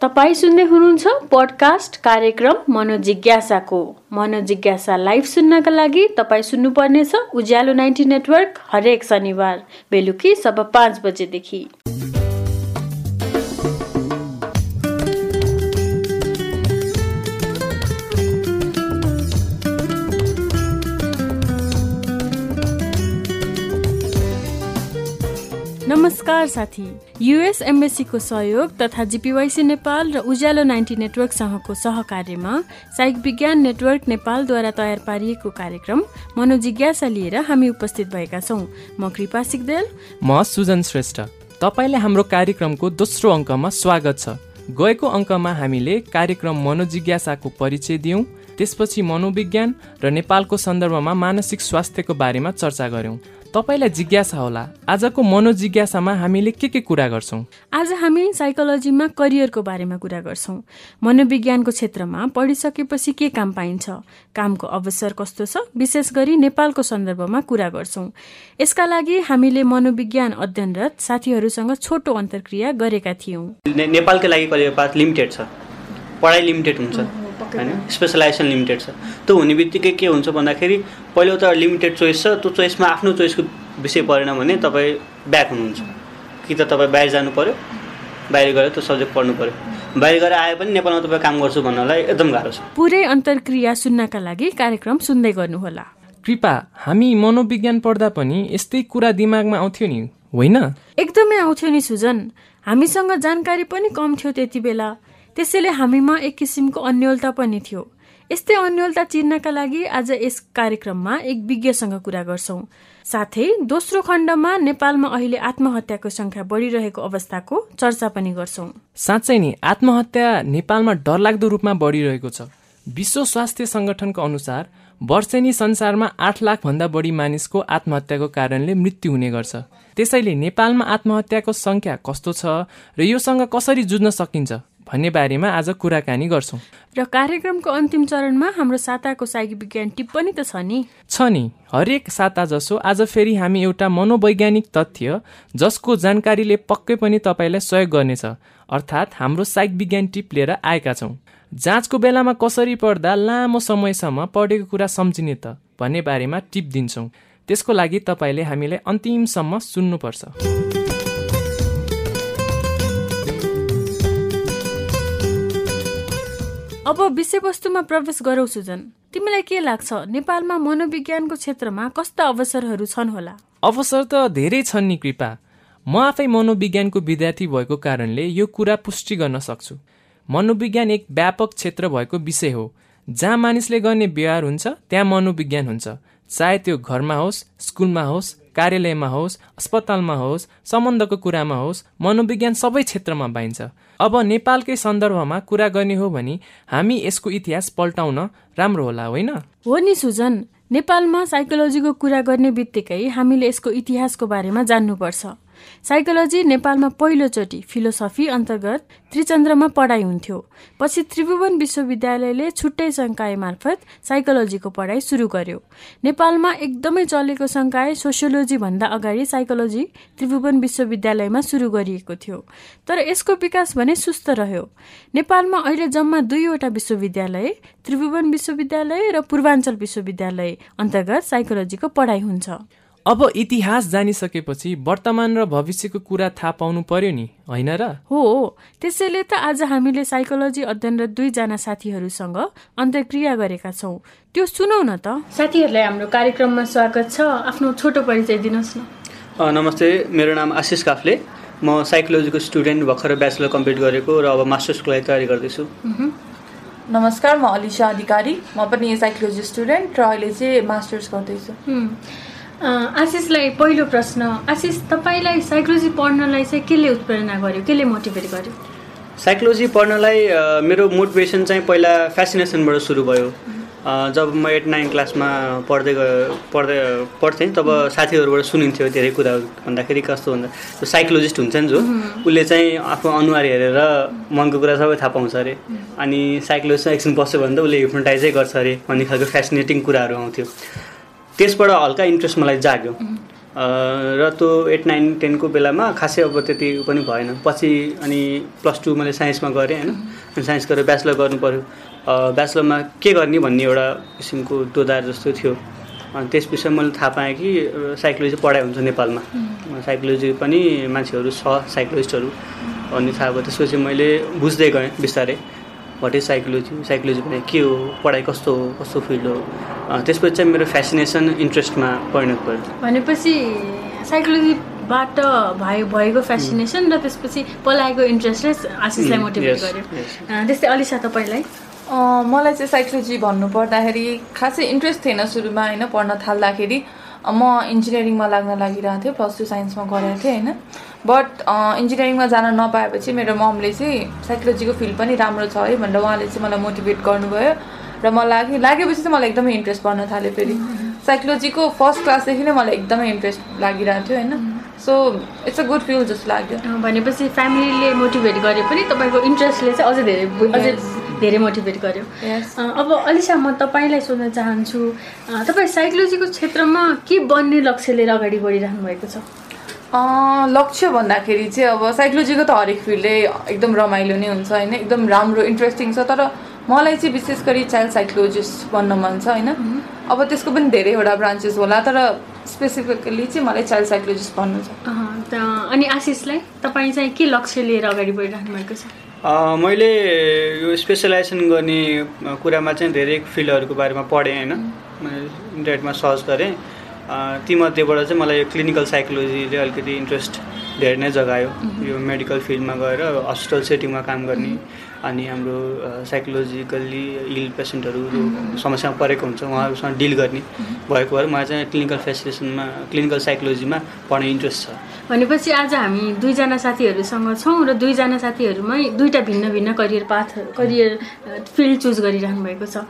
तपाईँ सुन्दै हुनुहुन्छ पडकास्ट कार्यक्रम मनोजिज्ञासाको। मनोजिज्ञासा लाइभ सुन्नका लागि तपाईँ सुन्नुपर्नेछ उज्यालो नाइन्टी नेटवर्क हरेक शनिबार बेलुकी सब पाँच बजेदेखि। नमस्कार साथी। युएस एमबेसीको सहयोग तथा जिपिवाइसी नेपाल र उज्यालो नाइन्टी नेटवर्कसँगको सहकार्यमा साइक विज्ञान नेटवर्क नेपालद्वारा तयार पारिएको कार्यक्रम मनोजिज्ञासा लिएर हामी उपस्थित भएका छौँ। म कृपा सिक्देल म सुजन श्रेष्ठ। तपाईँले हाम्रो कार्यक्रमको दोस्रो अङ्कमा स्वागत छ। गएको अङ्कमा हामीले कार्यक्रम मनोजिज्ञासाको परिचय दियौँ। त्यसपछि मनोविज्ञान र नेपालको सन्दर्भमा मानसिक स्वास्थ्यको बारेमा चर्चा गऱ्यौँ। तपाईँलाई जिज्ञासा होला। आजको मनोजिज्ञासामा हामीले के के कुरा गर्छौँ? आज हामी साइकोलोजीमा करियरको बारेमा कुरा गर्छौँ। मनोविज्ञानको क्षेत्रमा पढिसकेपछि के काम पाइन्छ? कामको अवसर कस्तो छ? विशेष गरी नेपालको सन्दर्भमा कुरा गर्छौँ। यसका लागि हामीले मनोविज्ञान अध्ययनरत साथीहरूसँग छोटो अन्तर्क्रिया गरेका थियौँ। नेपालकै लागि करियर पाथ लिमिटेड छ। पढाइ लिमिटेड हुन्छ। होइन? स्पेसलाइजेसन लिमिटेड छ। त्यो हुने बित्तिकै के हुन्छ भन्दाखेरि पहिलो त लिमिटेड चोइस छ त्यो चोइसमा आफ्नो चोइसको विषय परेन भने तपाईँ ब्याक हुनुहुन्छ। कि त तपाईँ बाहिर जानु पऱ्यो बाहिर गएर त्यो सब्जेक्ट पढ्नु पऱ्यो बाहिर गएर आए पनि नेपालमा तपाईँ काम गर्छु भन्नलाई एकदम गाह्रो छ। पुरै अन्तर्क्रिया सुन्नका लागि कार्यक्रम सुन्दै गर्नुहोला। कृपा हामी मनोविज्ञान पढ्दा पनि यस्तै कुरा दिमागमा आउँथ्यो नि होइन? एकदमै आउँथ्यो नि सुजन। हामीसँग जानकारी पनि कम थियो त्यति बेला। त्यसैले हामीमा एक किसिमको अन्यलता पनि थियो। यस्तै अन्यलता चिन्नका लागि आज यस कार्यक्रममा एक विज्ञसँग कुरा गर्छौँ। साथै दोस्रो खण्डमा नेपालमा अहिले आत्महत्याको संख्या बढिरहेको अवस्थाको चर्चा पनि गर्छौँ। साँच्चै नि आत्महत्या नेपालमा डरलाग्दो रूपमा बढिरहेको छ। विश्व स्वास्थ्य संगठनको अनुसार वर्षेनी संसारमा आठ लाख भन्दा बढी मानिसको आत्महत्याको कारणले मृत्यु हुने गर्छ। त्यसैले नेपालमा आत्महत्याको संख्या कस्तो छ र योसँग कसरी जुझ्न सकिन्छ? भन्ने बारेमा आज कुराकानी गर्छौँ। र कार्यक्रमको अन्तिम चरणमा हाम्रो साताको साइक विज्ञान टिप्पणी त छ नि। छ नि। हरेक साता जसो आज फेरि हामी एउटा मनोवैज्ञानिक तथ्य जसको जानकारीले पक्कै पनि तपाईँलाई सहयोग गर्नेछ अर्थात् हाम्रो साइक विज्ञान टिप लिएर आएका छौँ। जाँचको बेलामा कसरी पढ्दा लामो समयसम्म पढेको कुरा सम्झिने त भन्ने बारेमा टिप दिन्छौँ। त्यसको लागि तपाईँले हामीलाई अन्तिमसम्म सुन्नुपर्छ। अब विषयवस्तुमा प्रवेश गरौ सुजन। तिमीलाई के लाग्छ? नेपालमा मनोविज्ञानको क्षेत्रमा कस्ता अवसरहरू छन् होला? अवसर त धेरै छन् नि कृपा। म आफै मनोविज्ञानको विद्यार्थी भएको कारणले यो कुरा पुष्टि गर्न सक्छु। मनोविज्ञान एक व्यापक क्षेत्र भएको विषय हो। जहाँ मानिसले गर्ने व्यवहार हुन्छ त्यहाँ मनोविज्ञान हुन्छ। चाहे त्यो घरमा होस् स्कुलमा होस् कार्यालयमा होस् अस्पतालमा होस् सम्बन्धको कुरामा होस् मनोविज्ञान सबै क्षेत्रमा पाइन्छ। अब नेपालकै सन्दर्भमा कुरा गर्ने हो भने हामी यसको इतिहास पल्टाउन राम्रो होला होइन? हो नि सुजन नेपालमा साइकोलोजीको कुरा गर्ने बित्तिकै हामीले यसको इतिहासको बारेमा जान्नुपर्छ। साइकोलोजी नेपालमा पहिलोचोटि फिलोसफी अन्तर्गत त्रिचन्द्रमा पढाइ हुन्थ्यो। पछि त्रिभुवन विश्वविद्यालयले छुट्टै संकाय मार्फत साइकोलोजीको पढाइ सुरु गर्यो। नेपालमा एकदमै चलेको संकाय सोसियोलोजी भन्दा अगाडि साइकोलोजी त्रिभुवन विश्वविद्यालयमा सुरु गरिएको थियो। तर यसको विकास भने सुस्त रह्यो। नेपालमा अहिले जम्मा दुईवटा विश्वविद्यालय त्रिभुवन विश्वविद्यालय र पूर्वाञ्चल विश्वविद्यालय अन्तर्गत साइकोलोजीको पढाइ हुन्छ। अब इतिहास जानिसकेपछि वर्तमान र भविष्यको कुरा थाहा पाउनु पर्यो नि होइन र? हो त्यसैले त आज हामीले साइकोलोजी अध्ययन र दुईजना साथीहरूसँग अन्तर्क्रिया गरेका छौँ। त्यो सुनौ न त। साथीहरूलाई हाम्रो कार्यक्रममा स्वागत छ। आफ्नो छोटो परिचय दिनुहोस् न। नमस्ते। मेरो नाम आशिष काफले। म साइकोलोजीको स्टुडेन्ट भर्खर ब्याचलर कम्प्लिट गरेको र अब मास्टर्सको लागि तयारी गर्दैछु। नमस्कार म अलिसा अधिकारी। म पनि साइकोलोजी स्टुडेन्ट र अहिले चाहिँ मास्टर्स गर्दैछु। आशिषलाई पहिलो प्रश्न आशिष तपाईँलाई साइकोलोजी पढ्नलाई चाहिँ केले उत्प्रेरणा गर्यो? केले मोटिभेट गर्यो? साइकोलोजी पढ्नलाई मेरो मोटिभेसन चाहिँ पहिला फेसिनेसनबाट सुरु भयो। जब म एट नाइन क्लासमा पढ्दै पढ्दै पढ्थेँ तब साथीहरूबाट सुनिन्थ्यो धेरै कुराहरू भन्दाखेरि कस्तो भन्दा त्यो साइकोलोजिस्ट हुन्छ नि जो उसले चाहिँ आफ्नो अनुहार हेरेर मनको कुरा सबै थाहा पाउँछ अरे। अनि साइकोलोजिस्ट एकछिन बस्यो भने त उसले हिप्नोटाइजै गर्छ अरे भन्ने खालको फेसिनेटिङ कुराहरू आउँथ्यो। त्यसबाट हल्का इन्ट्रेस्ट मलाई जाग्यो। र त्यो एट नाइन टेनको बेलामा खासै अब त्यति पनि भएन। पछि अनि प्लस टू मैले साइन्समा गरेँ होइन? अनि साइन्स गरेर ब्याचलर गर्नु पऱ्यो ब्याचलरमा के गर्ने भन्ने एउटा किसिमको दोधार जस्तो थियो। अनि त्यस पछि मैले थाहा पाएँ कि साइकोलोजी पढाइ हुन्छ नेपालमा। साइकोलोजी पनि मान्छेहरू छ साइकोलोजिस्टहरू अनि थाहा भयो। त्यसपछि मैले बुझ्दै गएँ बिस्तारै। वाट इज साइकोलोजी साइकोलोजी भने के हो पढाइ कस्तो हो कस्तो फिल्ड हो? त्यसपछि चाहिँ मेरो फेसिनेसन इन्ट्रेस्टमा परिणत भयो। भनेपछि साइकोलोजीबाट भयो भएको फेसिनेसन र त्यसपछि पलाएको इन्ट्रेस्टले आशिषलाई मोटिभेट गर्यो। त्यस्तै अलिसा तपाईँलाई? मलाई चाहिँ साइकोलोजी भन्नुपर्दाखेरि खासै इन्ट्रेस्ट थिएन सुरुमा होइन पढ्न थाल्दाखेरि। म इन्जिनियरिङमा लाग्न लागिरहेको थिएँ प्लस टू साइन्समा गरेको थिएँ होइन? बट इन्जिनियरिङमा जान नपाएपछि मेरो ममले चाहिँ साइकोलोजीको फिल्ड पनि राम्रो छ है भनेर उहाँले चाहिँ मलाई मोटिभेट गर्नुभयो र मलाई लाग्यो लागेपछि चाहिँ मलाई एकदमै इन्ट्रेस्ट पर्न थाल्यो फेरि। साइकोलोजीको फर्स्ट क्लासदेखि नै मलाई एकदमै इन्ट्रेस्ट लागिरहेको थियो होइन? So it's a good field जस्तो लाग्यो। भनेपछि फ्यामिलीले मोटिभेट गरे पनि तपाईँको इन्ट्रेस्टले चाहिँ अझै धेरै अझै धेरै मोटिभेट गर्यो। अब अलिसा म तपाईँलाई सोध्न चाहन्छु तपाईँ साइकोलोजीको क्षेत्रमा के बन्ने लक्ष्य लिएर अगाडि बढिरहनु भएको छ? लक्ष्य भन्दाखेरि चाहिँ अब साइकोलोजीको त हरेक फिल्डै एकदम रमाइलो नै हुन्छ होइन? एकदम राम्रो इन्ट्रेस्टिङ छ तर मलाई चाहिँ विशेष गरी चाइल्ड साइकोलोजिस्ट बन्न मन छ होइन? अब त्यसको पनि धेरैवटा ब्रान्चेस होला तर स्पेसिफिकली चाहिँ मलाई चाइल्ड साइकोलोजिस्ट भन्नु छ। अनि आशिषलाई तपाईँ चाहिँ के लक्ष्य लिएर अगाडि बढिरहनु भएको छ? मैले यो स्पेसलाइजेसन गर्ने कुरामा चाहिँ धेरै फिल्डहरूको बारेमा पढेँ होइन? इन्टरनेटमा सर्च गरेँ। तीमध्येबाट चाहिँ मलाई यो क्लिनिकल साइकोलोजीले अलिकति इन्ट्रेस्ट धेरै नै जगायो। यो मेडिकल फिल्डमा गएर हस्पिटल सेटिङमा काम गर्ने अनि हाम्रो साइकोलोजिकल्ली इल पेसेन्टहरू समस्यामा परेको हुन्छ उहाँहरूसँग डिल गर्ने भएको भएर मलाई चाहिँ क्लिनिकल फेसिलेसनमा क्लिनिकल साइकोलोजीमा पढ्ने इन्ट्रेस्ट छ। भनेपछि आज हामी दुईजना साथीहरूसँग छौँ र दुईजना साथीहरूमै दुईवटा भिन्न भिन्न career path career field choose गरिरहनु भएको छ।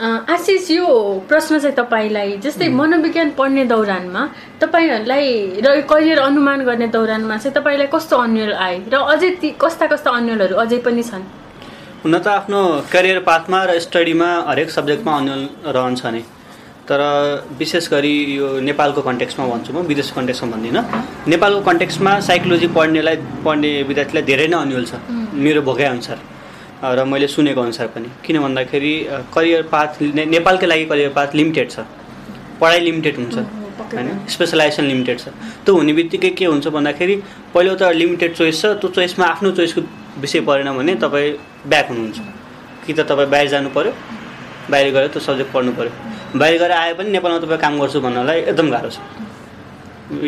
आशिष यो प्रश्न चाहिँ तपाईँलाई जस्तै मनोविज्ञान पढ्ने दौरानमा तपाईँहरूलाई र करियर अनुमान गर्ने दौरानमा चाहिँ तपाईँलाई कस्तो अन्यल आए र अझै ती कस्ता कस्ता अन्यलहरू अझै पनि छन्? हुन त आफ्नो करियर पाथमा र स्टडीमा हरेक सब्जेक्टमा अन्यल रहन्छ नै। तर विशेष गरी यो नेपालको कन्टेक्समा भन्छु म विदेश कन्टेक्समा भन्दिनँ। नेपालको कन्टेक्समा साइकोलोजी पढ्नेलाई पढ्ने विद्यार्थीलाई धेरै नै अन्यल छ मेरो भोगाइअनुसार र मैले सुनेको अनुसार पनि। किन भन्दाखेरि करियर पाथ नेपालकै लागि करियर पाथ लिमिटेड छ। पढाइ लिमिटेड हुन्छ होइन? स्पेसलाइजेसन लिमिटेड छ। त्यो हुने बित्तिकै के हुन्छ भन्दाखेरि पहिलो त लिमिटेड चोइस छ त्यो चोइसमा आफ्नो चोइसको विषय परेन भने तपाईँ ब्याक हुनुहुन्छ। कि त तपाईँ बाहिर जानु पऱ्यो बाहिर गएर त्यो सब्जेक्ट पढ्नु पऱ्यो बाहिर गएर आए पनि नेपालमा तपाईँ काम गर्छु भन्नलाई एकदम गाह्रो छ।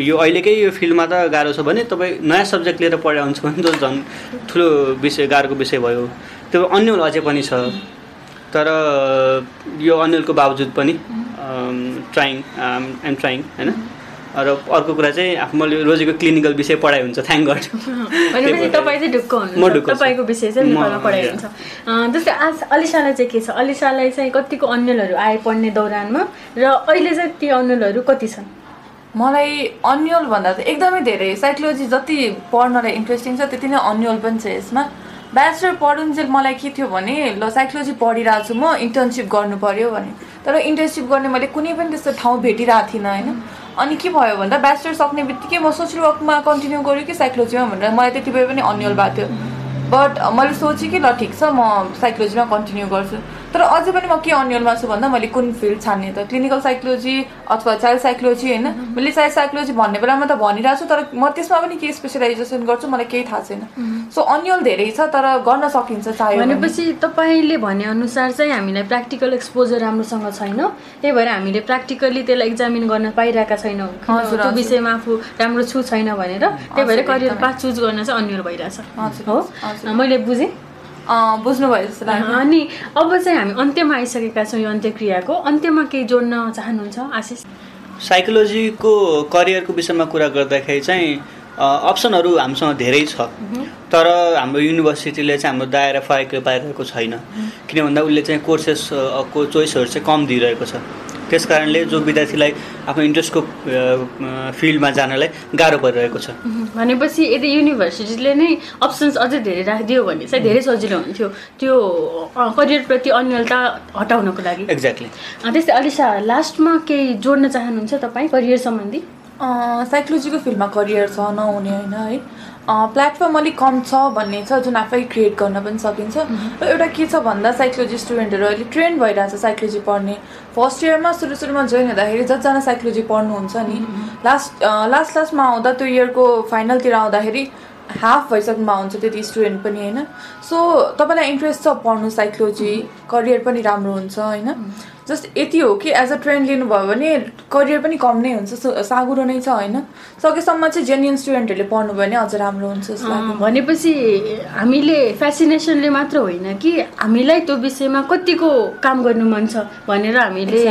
यो अहिलेकै यो फिल्डमा त गाह्रो छ भने तपाईँ नयाँ सब्जेक्ट लिएर पढाइ हुन्छ भने त झन् ठुलो विषय गाह्रोको विषय भयो। त्यो अन्यल अझै पनि छ। तर यो अन्यलको बावजुद पनि ट्राइङ एम ट्राइङ होइन? र अर्को कुरा चाहिँ मैले रोजेको क्लिनिकल विषय पढाइ हुन्छ थ्याङ्क गड तपाईँ चाहिँ ढुक्क हुनुहुन्छ। तपाईँको विषय चाहिँ नेपालमा पढाइ हुन्छ। जस्तै आज अलिसालाई चाहिँ के छ? अलिसालाई चाहिँ कतिको अन्यलहरू आए पढ्ने दौरानमा? र अहिले चाहिँ ती अन्यलहरू कति छन्? मलाई अन्यल भन्दा चाहिँ एकदमै धेरै। साइकोलोजी जति पढ्नलाई इन्ट्रेस्टिङ छ त्यति नै अन्यल पनि छ यसमा। ब्याचलर पढुन्जेल मलाई के थियो भने ल साइकोलोजी पढिरहेको छु म इन्टर्नसिप गर्नु पऱ्यो भने। तर इन्टर्नसिप गर्ने मैले कुनै पनि त्यस्तो ठाउँ भेटिरहेको थिइनँ होइन। अनि के भयो भन्दा ब्याचलर सक्ने बित्तिकै म सोसियल वर्कमा कन्टिन्यू गरेँ कि साइकोलोजीमा भनेर। मलाई त्यति बेला पनि अन्यल भएको थियो। बट मैले सोचेँ कि ल ठिक छ म साइकोलोजीमा कन्टिन्यू गर्छु। तर अझै पनि म के अन्यलमा छु भन्दा मैले कुन फिल्ड छान्ने त? क्लिनिकल साइकोलोजी अथवा चाइल्ड साइकोलोजी होइन? मैले चाइल्ड साइकोलोजी भन्ने बेलामा त भनिरहेको छु तर म त्यसमा पनि के स्पेसलाइजेसन गर्छु मलाई केही थाहा छैन। सो अन्यल धेरै छ तर गर्न सकिन्छ चाहे भनेपछि तपाईँले भनेअनुसार चाहिँ हामीलाई प्र्याक्टिकल एक्सपोजर राम्रोसँग छैन। त्यही भएर हामीले प्र्याक्टिकली त्यसलाई इक्जामिन गर्न पाइरहेका छैनौँ। त्यो विषयमा आफू राम्रो छु छैन भनेर। त्यही भएर करियर पाथ चुज गर्न चाहिँ अन्यल भइरहेछ। हो? मैले बुझेँ। बुझ्नुभयो जस्तो लाग्यो। अनि अब चाहिँ हामी अन्त्यमा आइसकेका छौँ यो अन्त्यक्रियाको। अन्त्यमा केही जोड्न चाहनुहुन्छ आशिष? साइकोलोजीको करियरको विषयमा कुरा गर्दाखेरि चाहिँ अप्सनहरू हामीसँग धेरै छ। तर हाम्रो युनिभर्सिटीले चाहिँ हाम्रो दायरा फराकिलो पाइरहेको छैन। किन भन्दा उसले चाहिँ कोर्सेसको चोइसहरू चाहिँ कम दिइरहेको छ। त्यस कारणले जो विद्यार्थीलाई आफ्नो इन्ट्रेस्टको फिल्डमा जानलाई गाह्रो परिरहेको छ। भनेपछि यदि युनिभर्सिटीले नै अप्सन्स अझै धेरै राखिदियो भने चाहिँ धेरै सजिलो हुन्थ्यो त्यो करियरप्रति अन्यलता हटाउनको लागि। एक्ज्याक्टली त्यस्तै अलिसा लास्टमा केही जोड्न चाहनुहुन्छ तपाईँ करियर सम्बन्धी? साइकोलोजीको फिल्डमा करियर छ नहुने होइन है। प्लेटफर्म अलिक कम छ भन्ने छ जुन आफै क्रिएट गर्न पनि सकिन्छ। र एउटा के छ भन्दा साइकोलोजी स्टुडेन्टहरू अहिले ट्रेन्ड भइरहेछ साइकोलोजी पढ्ने। फर्स्ट इयरमा सुरु सुरुमा जोइन हुँदाखेरि जतिजना साइकोलोजी पढ्नुहुन्छ नि लास्ट लास्ट लास्टमा आउँदा त्यो इयरको फाइनलतिर आउँदाखेरि हाफ भइसक्नुमा हुन्छ त्यति स्टुडेन्ट पनि होइन? सो तपाईँलाई इन्ट्रेस्ट छ पढ्नु साइकोलोजी करियर पनि राम्रो हुन्छ होइन? जस्ट यति हो कि एज अ ट्रेन्ड लिनुभयो भने करियर पनि कम नै हुन्छ सागुरो नै छ होइन? सकेसम्म चाहिँ जेन्युन स्टुडेन्टहरूले पढ्नु भयो भने अझ राम्रो हुन्छ भनेपछि हामीले फेसिनेसनले मात्र होइन कि हामीलाई त्यो विषयमा कतिको काम गर्नु मन छ भनेर हामीले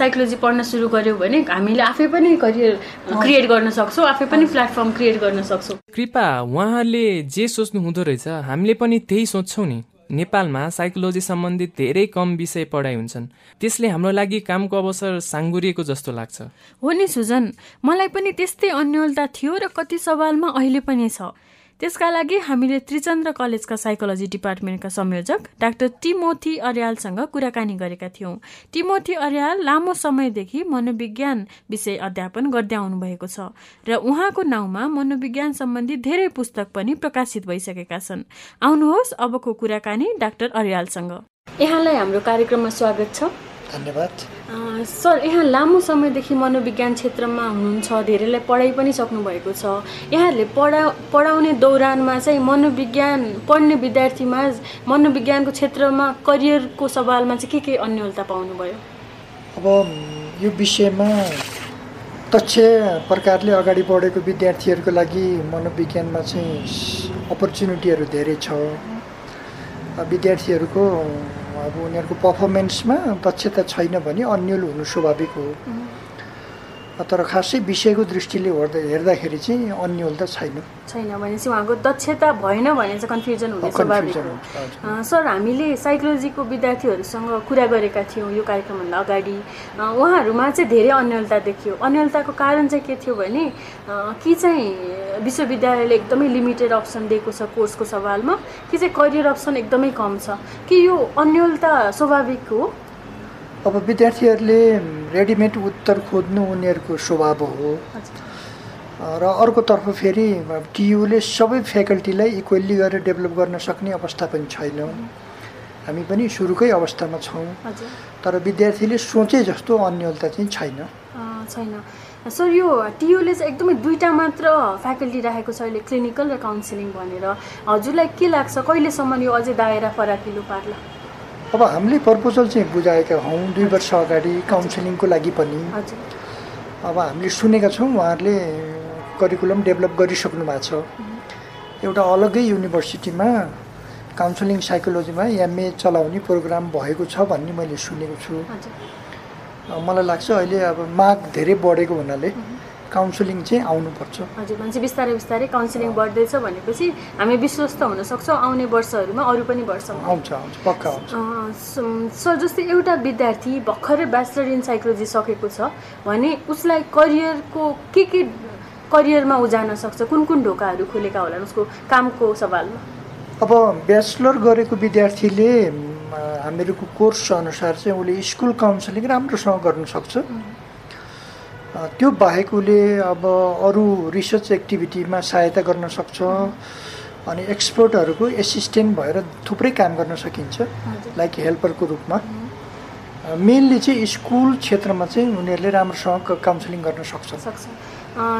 साइकोलोजी पढ्न सुरु गऱ्यौँ भने हामीले आफै पनि करियर क्रिएट गर्न सक्छौँ आफै पनि प्लेटफर्म क्रिएट गर्न सक्छौँ। कृपा उहाँहरूले जे सोच्नु हुँदो रहेछ हामीले पनि त्यही सोध्छौँ नि। नेपालमा साइकोलोजी सम्बन्धित धेरै कम विषय पढाइ हुन्छन्। त्यसले हाम्रो लागि कामको अवसर साङ्गुरिएको जस्तो लाग्छ। हो नि सुजन मलाई पनि त्यस्तै अन्यलता थियो र कति सवालमा अहिले पनि छ। त्यसका लागि हामीले त्रिचन्द्र कलेजका साइकोलोजी डिपार्टमेन्टका संयोजक डाक्टर टिमोथी अर्यालसँग कुराकानी गरेका थियौँ। टिमोथी अर्याल लामो समयदेखि मनोविज्ञान विषय अध्यापन गर्दै आउनुभएको छ र उहाँको नाउँमा मनोविज्ञान सम्बन्धी धेरै पुस्तक पनि प्रकाशित भइसकेका छन्। आउनुहोस् अबको कुराकानी डाक्टर अर्यालसँग। यहाँलाई हाम्रो कार्यक्रममा स्वागत छ। धन्यवाद। सर यहाँ लामो समयदेखि मनोविज्ञान क्षेत्रमा हुनुहुन्छ धेरैलाई पढाइ पनि सक्नुभएको छ। यहाँहरूले पढा पढाउने दौरानमा चाहिँ मनोविज्ञान पढ्ने विद्यार्थीमा मनोविज्ञानको क्षेत्रमा करियरको सवालमा चाहिँ के के अन्यलता पाउनुभयो? अब यो विषयमा दक्ष प्रकारले अगाडि बढेको विद्यार्थीहरूको लागि मनोविज्ञानमा चाहिँ अपर्च्युनिटीहरू धेरै छ। विद्यार्थीहरूको अब उनीहरूको पर्फर्मेन्समा दक्षता छैन भने अन्यल हुनु स्वाभाविक हो। तर खासै विषयको दृष्टिले हेर्दा हेर्दाखेरि चाहिँ अन्यल त छैन। छैन भनेपछि उहाँको दक्षता भएन भने चाहिँ कन्फ्युजन हुने स्वाभाविक सर हामीले साइकोलोजीको विद्यार्थीहरूसँग कुरा गरेका थियौँ यो कार्यक्रमभन्दा अगाडि। उहाँहरूमा चाहिँ धेरै अन्यलता देखियो। अन्यलताको कारण चाहिँ के थियो भने कि चाहिँ विश्वविद्यालयले एकदमै लिमिटेड अप्सन दिएको छ कोर्सको सवालमा कि चाहिँ करियर अप्सन एकदमै कम छ। कि यो अन्यलता स्वाभाविक हो? अब विद्यार्थीहरूले रेडिमेड उत्तर खोज्नु उनीहरूको स्वभाव हो। र अर्कोतर्फ फेरि टियुले सबै फ्याकल्टीलाई इक्वेल्ली गरेर डेभलप गर्न सक्ने अवस्था पनि छैन। हामी पनि सुरुकै अवस्थामा छौँ। तर विद्यार्थीले सोचे जस्तो अन्यलता चाहिँ छैन। छैन। सर यो टियुले चाहिँ एकदमै दुईवटा मात्र फ्याकल्टी राखेको छ अहिले क्लिनिकल र काउन्सिलिङ भनेर। हजुरलाई के लाग्छ? कहिलेसम्म यो अझै दायरा फराकिलो पार्ला? अब हामीले प्रपोजल चाहिँ बुझाएका हौँ दुई वर्ष अगाडि काउन्सिलिङको लागि पनि। अब हामीले सुनेका छौँ उहाँहरूले करिकुलम डेभलप गरिसक्नु भएको छ। एउटा अलग्गै युनिभर्सिटीमा काउन्सिलिङ साइकोलोजीमा एमए चलाउने प्रोग्राम भएको छ भन्ने मैले सुनेको छु। मलाई लाग्छ अहिले अब माग धेरै बढेको हुनाले काउन्सिलिङ चाहिँ आउनुपर्छ हजुर मान्छे बिस्तारै बिस्तारै काउन्सिलिङ बढ्दैछ भनेपछि हामी विश्वस्त हुन सक्छौँ आउने वर्षहरूमा अरू पनि वर्ष आउँछ आउँछ पक्का आउँछ। सर जस्तै एउटा विद्यार्थी भर्खरै ब्याचलर इन साइकोलोजी सकेको छ भने उसलाई करियरको के के करियरमा ऊ जान सक्छ कुन कुन ढोकाहरू खोलेका होला उसको कामको सवालमा? अब ब्याचलर गरेको विद्यार्थीले हामीहरूको कोर्स अनुसार चाहिँ उसले स्कुल काउन्सिलिङ राम्रोसँग गर्न सक्छ। त्यो बाहेक उसले अब अरू रिसर्च एक्टिभिटीमा सहायता गर्न सक्छ अनि एक्सपर्टहरूको एसिस्टेन्ट भएर थुप्रै काम गर्न सकिन्छ लाइक हेल्परको रूपमा। मेनली चाहिँ स्कुल क्षेत्रमा चाहिँ उनीहरूले राम्रोसँग काउन्सिलिङ गर्न सक्छ।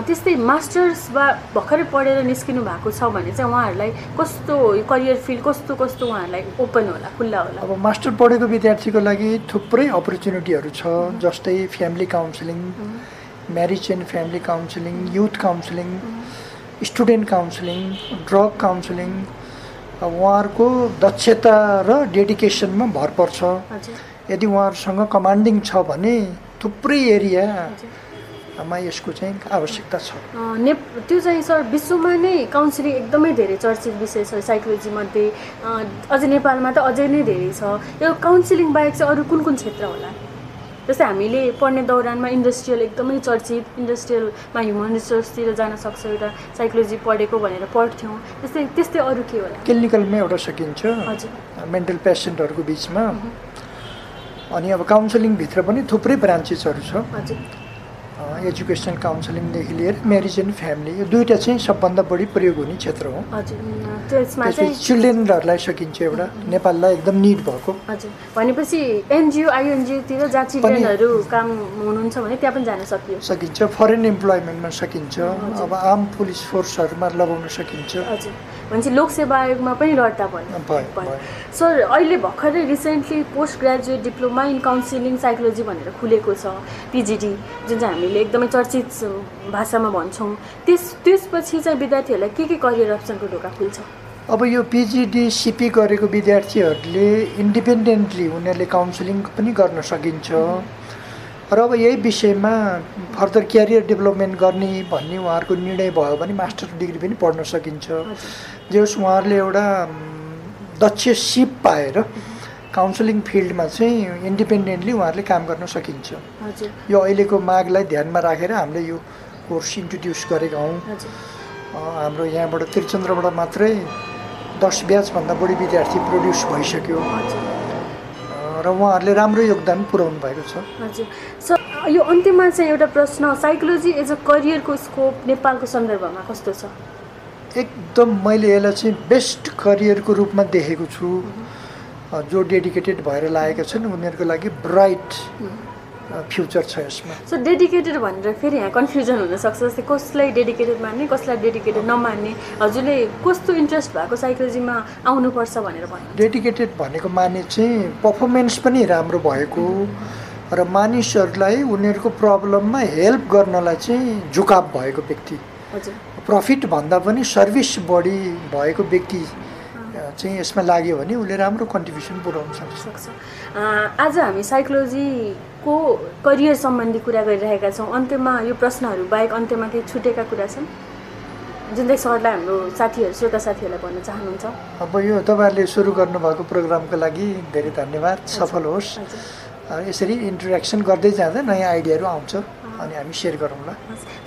त्यस्तै मास्टर्स वा भर्खरै पढेर निस्किनु भएको छ भने चाहिँ उहाँहरूलाई कस्तो करियर फिल्ड कस्तो कस्तो उहाँहरूलाई ओपन होला खुल्ला होला? अब मास्टर पढेको विद्यार्थीको लागि थुप्रै अपर्च्युनिटीहरू छ जस्तै family counselling marriage and family counselling youth counselling student counselling drug counselling उहाँहरूको दक्षता र डेडिकेसनमा भर पर्छ। यदि उहाँहरूसँग कमान्डिङ छ भने थुप्रै एरियामा यसको चाहिँ आवश्यकता छ। ने त्यो चाहिँ सर विश्वमा नै काउन्सिलिङ एकदमै धेरै चर्चित विषय छ साइकोलोजीमध्ये अझ नेपालमा त अझै नै धेरै छ। यो काउन्सिलिङ बाहेक चाहिँ अरू कुन कुन क्षेत्र होला? जस्तै हामीले पढ्ने दौरानमा इन्डस्ट्रियल एकदमै चर्चित इन्डस्ट्रियलमा ह्युमन रिसोर्सतिर जान सक्छ एउटा साइकोलोजी पढेको भनेर पढ्थ्यौँ। त्यस्तै त्यस्तै अरू के होला? क्लिनिकलमै एउटा सकिन्छ। मेन्टल पेसेन्टहरूको बिचमा। अनि अब काउन्सिलिङभित्र पनि थुप्रै ब्रान्चेसहरू छ। एजुकेसनल काउन्सिलिङदेखि लिएर म्यारिज एन्ड फ्यामिली यो दुइटा चाहिँ सबभन्दा बढी प्रयोग हुने क्षेत्र हो। त्यसपछि चिल्ड्रेनहरूलाई सकिन्छ एउटा नेपाललाई एकदम निड भएको। भनेपछि एनजिओ आइएनजिओतिर जहाँ चिल्ड्रेनहरू काम हुनुहुन्छ भने त्यहाँ पनि जान सकियो। सकिन्छ फरेन इम्प्लोइमेन्टमा सकिन्छ अब आर्म पुलिस फोर्सहरूमा लगाउन सकिन्छ। हजुर। भनेपछि लोकसेवा आयोगमा पनि दर्ता भयो। सर अहिले भर्खरै recently post graduate diploma in counselling psychology भनेर खुलेको छ पिजिडी जुन चाहिँ हामीले एकदमै चर्चित भाषामा भन्छौँ। त्यस त्यसपछि चाहिँ विद्यार्थीहरूलाई के के करियर अप्सनको ढोका खुल्छ? अब यो पिजिडी सिपी गरेको विद्यार्थीहरूले इन्डिपेन्डेन्टली उनीहरूले काउन्सिलिङ पनि गर्न सकिन्छ। र अब यही विषयमा फर्दर क्यारियर डेभलपमेन्ट गर्ने भन्ने उहाँहरूको निर्णय भयो भने मास्टर डिग्री पनि पढ्न सकिन्छ। जे होस् उहाँहरूले एउटा दक्ष सिप पाएर काउन्सिलिङ फिल्डमा चाहिँ इन्डिपेन्डेन्टली उहाँहरूले काम गर्न सकिन्छ। यो अहिलेको मागलाई ध्यानमा राखेर हामीले यो कोर्स इन्ट्रोड्युस गरेका हौँ। हाम्रो यहाँबाट त्रिचन्द्रबाट मात्रै दस ब्याचभन्दा बढी विद्यार्थी प्रड्युस भइसक्यो। र उहाँहरूले राम्रो योगदान पुर्याउनु भएको छ। हजुर। सर यो अन्त्यमा चाहिँ एउटा प्रश्न साइकोलोजी एज अ करियरको स्कोप नेपालको सन्दर्भमा कस्तो छ? एकदम मैले यसलाई चाहिँ बेस्ट करियरको रूपमा देखेको छु। जो डेडिकेटेड भएर लागेका छन् उनीहरूको लागि ब्राइट फ्युचर छ यसमा। सो डेडिकेटेड भनेर फेरि यहाँ कन्फ्युजन हुनसक्छ जस्तै कसलाई डेडिकेटेड मान्ने कसलाई डेडिकेटेड नमान्ने। हजुरले कस्तो इन्ट्रेस्ट भएको साइकोलोजीमा आउनुपर्छ भनेर भन्नु डेडिकेटेड भनेको माने चाहिँ पर्फर्मेन्स पनि राम्रो भएको र मानिसहरूलाई उनीहरूको प्रब्लममा हेल्प गर्नलाई चाहिँ झुकाव भएको व्यक्ति। हजुर। प्रफिट भन्दा पनि सर्भिस बढी भएको व्यक्ति चाहिँ यसमा लाग्यो भने उसले राम्रो कन्ट्रिब्युसन पुऱ्याउन सक्छ। आज हामी साइकोलोजीको करियर सम्बन्धी कुरा गरिरहेका छौँ अन्त्यमा यो प्रश्नहरू बाहेक अन्त्यमा केही छुटेका कुरा छन्? जुन चाहिँ सरलाई हाम्रो साथीहरू श्रोता साथीहरूलाई भन्न चाहनुहुन्छ। अब यो तपाईँहरूले सुरु गर्नुभएको प्रोग्रामको लागि धेरै धन्यवाद सफल होस्। यसरी इन्ट्रेक्सन गर्दै जाँदा नयाँ आइडियाहरू आउँछ अनि हामी सेयर गरौँला।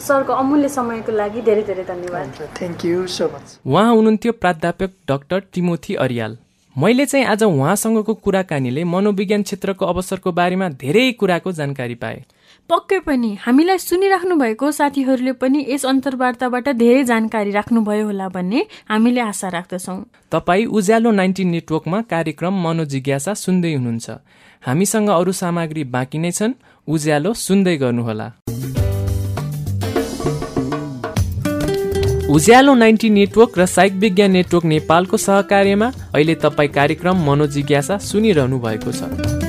सरको अमूल्य समयको लागि धेरै धेरै धन्यवाद। थ्याङ्क यू सो मच उहाँ हुनुहुन्थ्यो प्राध्यापक डाक्टर टिमोथी अरियाल। मैले चाहिँ आज उहाँसँगको कुराकानीले मनोविज्ञान क्षेत्रको अवसरको बारेमा धेरै कुराको जानकारी पाएँ। पक्कै पनि हामीलाई सुनिराख्नु भएको साथीहरूले पनि यस अन्तर्वार्ताबाट धेरै जानकारी राख्नुभयो होला भन्ने हामीले आशा राख्दछौँ। तपाईँ उज्यालो नाइन्टिन नेटवर्कमा कार्यक्रम मनोजिज्ञासा सुन्दै हुनुहुन्छ। हामीसँग अरू सामग्री बाँकी नै छन्। उज्यालो सुन्दै गर्नुहोला। उज्यालो नाइन्टी नेटवर्क र साइक विज्ञान नेटवर्क नेपालको सहकार्यमा अहिले तपाईँ कार्यक्रम मनोजिज्ञासा सुनिरहनु भएको छ।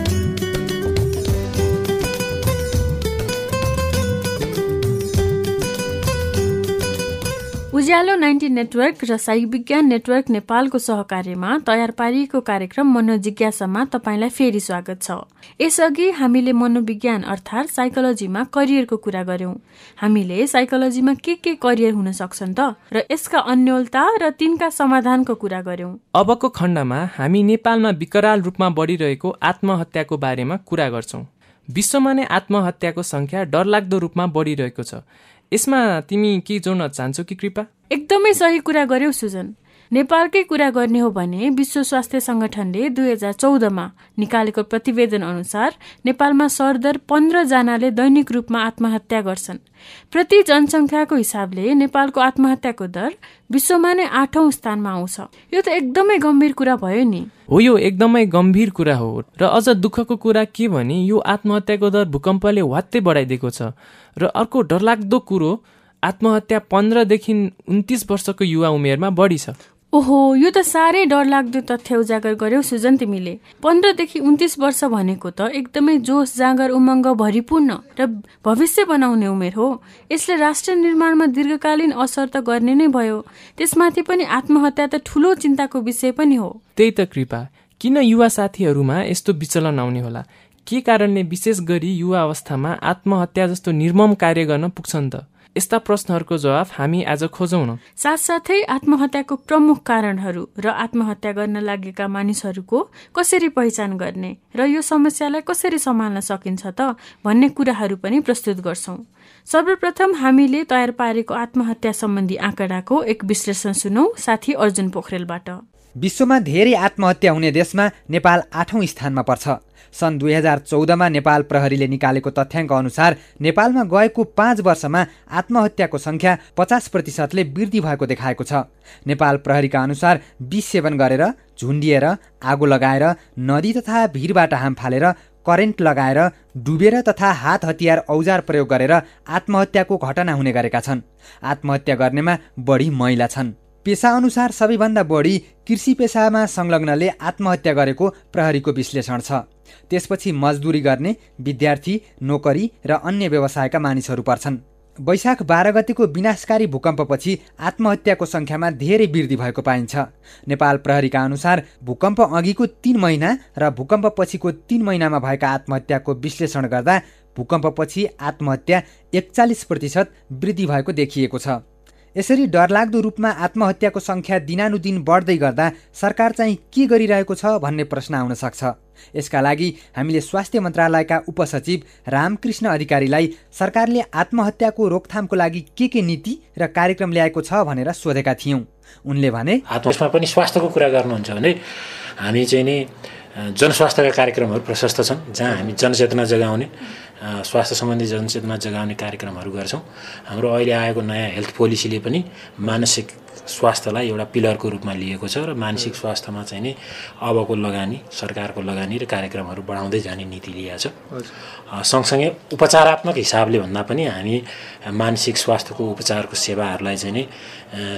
उज्यालो नाइन्टी नेटवर्क र साई विज्ञान नेटवर्क नेपालको सहकार्यमा तयार पारिएको कार्यक्रम मनोजिज्ञासामा तपाईँलाई फेरि स्वागत छ। यसअघि हामीले मनोविज्ञान अर्थात् साइकोलोजीमा करियरको कुरा गर्यौं हामीले साइकोलोजीमा के के करियर हुन सक्छन् त र यसका अन्यलता र तिनका समाधानको कुरा गर्यौं अबको खण्डमा हामी नेपालमा विकराल रूपमा बढिरहेको आत्महत्याको बारेमा कुरा गर्छौं। विश्वमा नै आत्महत्याको संख्या डरलाग्दो रूपमा बढिरहेको छ। यसमा तिमी के जोड्न चाहन्छौ कि कृपा? एकदमै सही कुरा गर्यौ सुजन। नेपालकै कुरा गर्ने हो भने विश्व स्वास्थ्य संगठनले दुई हजार चौधमा निकालेको प्रतिवेदन अनुसार नेपालमा सरदर पन्ध्रजनाले दैनिक रूपमा आत्महत्या गर्छन्। प्रति जनसङ्ख्याको हिसाबले नेपालको आत्महत्याको दर विश्वमा नै आठौं स्थानमा आउँछ। यो त एकदमै गम्भीर कुरा भयो नि। हो यो एकदमै गम्भीर कुरा हो र अझ दुःखको कुरा के भने यो आत्महत्याको दर भूकम्पले वात्तै बढाइदिएको छ र अर्को डरलाग्दो कुरो आत्महत्या पन्ध्रदेखि उन्तिस वर्षको युवा उमेरमा बढी छ। ओहो यो त साह्रै डरलाग्दो तथ्य उजागर गर्यौ सुजन तिमीले। पन्ध्रदेखि उन्तिस वर्ष भनेको त एकदमै जोस जाँगर उमङ्ग भरिपूर्ण र भविष्य बनाउने उमेर हो। यसले राष्ट्र निर्माणमा दीर्घकालीन असर त गर्ने नै भयो। त्यसमाथि पनि आत्महत्या त ठूलो चिन्ताको विषय पनि हो। त्यही त कृपा। किन युवा साथीहरूमा यस्तो विचलन आउने होला? के कारणले विशेष गरी युवा अवस्थामा आत्महत्या जस्तो निर्मम कार्य गर्न पुग्छन् त? यस्ता प्रश्नहरूको जवाफ हामी आज खोजौँ न। साथसाथै आत्महत्याको प्रमुख कारणहरू र आत्महत्या गर्न लागेका मानिसहरूको कसरी पहिचान गर्ने र यो समस्यालाई कसरी सम्हाल्न सकिन्छ त भन्ने कुराहरू पनि प्रस्तुत गर्छौं। सर्वप्रथम हामीले तयार पारेको आत्महत्या सम्बन्धी आँकडाको एक विश्लेषण सुनौ साथी अर्जुन पोखरेलबाट। विश्वमा धेरै आत्महत्या हुने देशमा नेपाल आठौँ स्थानमा पर्छ। सन् दुई हजार चौधमा नेपाल प्रहरीले निकालेको तथ्याङ्क अनुसार नेपालमा गएको पाँच वर्षमा आत्महत्याको सङ्ख्या पचास प्रतिशतले वृद्धि भएको देखाएको छ। नेपाल प्रहरीका अनुसार विष सेवन गरेर झुन्डिएर आगो लगाएर नदी तथा भिरबाट हाम फालेर करेन्ट लगाएर डुबेर तथा हात हतियार औजार प्रयोग गरेर आत्महत्याको घटना हुने गरेका छन्। आत्महत्या गर्नेमा बढी महिला छन्। पेसाअनुसार सबैभन्दा बढी कृषि पेसामा संलग्नले आत्महत्या गरेको प्रहरीको विश्लेषण छ। त्यसपछि मजदुरी गर्ने विद्यार्थी नोकरी र अन्य व्यवसायका मानिसहरू पर्छन्। वैशाख बाह्र गतिको विनाशकारी भूकम्पपछि आत्महत्याको सङ्ख्यामा धेरै वृद्धि भएको पाइन्छ। नेपाल प्रहरीका अनुसार भूकम्प अघिको तीन महिना र भूकम्प पछिको तीन महिनामा भएका आत्महत्याको विश्लेषण गर्दा भूकम्पपछि आत्महत्या एकचालिस प्रतिशत वृद्धि भएको देखिएको छ। यसरी डरलाग्दो रूपमा आत्महत्याको सङ्ख्या दिनानुदिन बढ्दै गर्दा सरकार चाहिँ के गरिरहेको छ भन्ने प्रश्न आउन सक्छ। यसका लागि हामीले स्वास्थ्य मन्त्रालयका उपसचिव रामकृष्ण अधिकारीलाई सरकारले आत्महत्याको रोकथामको लागि के के नीति र कार्यक्रम ल्याएको छ भनेर सोधेका थियौँ। उनले भने आत्महत्यामा पनि स्वास्थ्यको कुरा गर्नुहुन्छ भने हामी चाहिँ नि जनस्वास्थ्यका कार्यक्रमहरू प्रशस्त छन् जहाँ हामी जनचेतना जगाउने स्वास्थ्य सम्बन्धी जनचेतना जगाउने कार्यक्रमहरू गर्छौँ। हाम्रो अहिले आएको नयाँ हेल्थ पोलिसीले पनि मानसिक स्वास्थ्यलाई एउटा पिलरको रूपमा लिएको छ र मानसिक स्वास्थ्यमा चाहिँ नि अबको लगानी सरकारको लगानी र कार्यक्रमहरू बढाउँदै जाने नीति लिएको छ। सँगसँगै उपचारात्मक हिसाबले भन्दा पनि हामी मानसिक स्वास्थ्यको उपचारको सेवाहरूलाई चाहिँ नि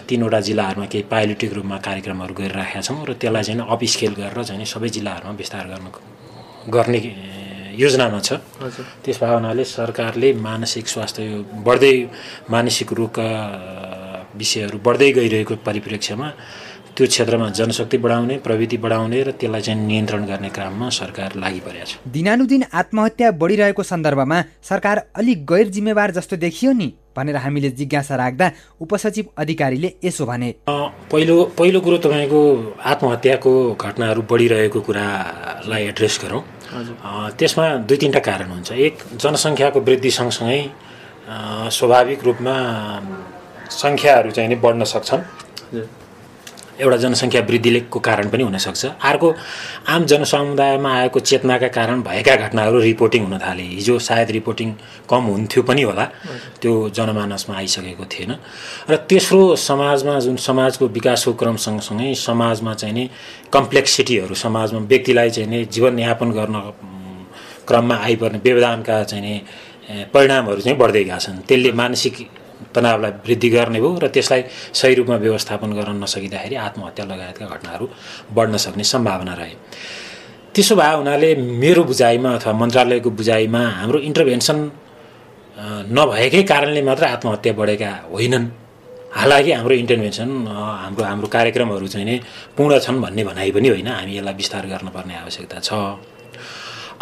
तिनवटा जिल्लाहरूमा केही पाइलोटिक रूपमा कार्यक्रमहरू गरिराखेका छौँ र त्यसलाई चाहिँ अप स्केल गरेर चाहिँ सबै जिल्लाहरूमा विस्तार गर्नु गर्ने योजनामा छ। त्यस भावनाले सरकारले मानसिक स्वास्थ्य बढ्दै मानसिक रोगका विषयहरू बढ्दै गइरहेको परिप्रेक्ष्यमा त्यो क्षेत्रमा जनशक्ति बढाउने प्रविधि बढाउने र त्यसलाई चाहिँ नियन्त्रण गर्ने काममा सरकार लागि परेको छ। दिनानुदिन आत्महत्या बढिरहेको सन्दर्भमा सरकार अलिक गैर जिम्मेवार जस्तो देखियो नि भनेर हामीले जिज्ञासा राख्दा उपसचिव अधिकारीले यसो भने। पहिलो पहिलो कुरो तपाईँको आत्महत्याको घटनाहरू बढिरहेको कुरालाई एड्रेस गरौँ। त्यसमा दुई तिनवटा कारण हुन्छ। एक जनसङ्ख्याको वृद्धि सँगसँगै स्वाभाविक रूपमा सङ्ख्याहरू चाहिँ नि बढ्न सक्छन्। एउटा जनसङ्ख्या वृद्धिको कारण पनि हुनसक्छ। अर्को आम जनसमुदायमा आएको चेतनाका कारण भएका घटनाहरू रिपोर्टिङ हुन थाले। हिजो सायद रिपोर्टिङ कम हुन्थ्यो पनि होला। त्यो जनमानसमा आइसकेको थिएन। र तेस्रो समाजमा जुन समाजको विकासको क्रम सँगसँगै समाजमा चाहिँ नि कम्प्लेक्सिटीहरू समाजमा व्यक्तिलाई चाहिँ नि जीवनयापन गर्न क्रममा आइपर्ने व्यवधानका चाहिँ नि परिणामहरू चाहिँ बढ्दै गएका छन्। त्यसले मानसिक तनावलाई वृद्धि गर्ने भयो र त्यसलाई सही रूपमा व्यवस्थापन गर्न नसकिँदाखेरि आत्महत्या लगायतका घटनाहरू बढ्न सक्ने सम्भावना रहे। त्यसो भए हुनाले मेरो बुझाइमा अथवा मन्त्रालयको बुझाइमा हाम्रो इन्टरभेन्सन नभएकै कारणले मात्र आत्महत्या बढेका होइनन्। हालाकि हाम्रो इन्टरभेन्सन हाम्रो हाम्रो कार्यक्रमहरू चाहिँ नै पूर्ण छन् भन्ने भनाइ पनि होइन। हामी यसलाई विस्तार गर्नुपर्ने आवश्यकता छ।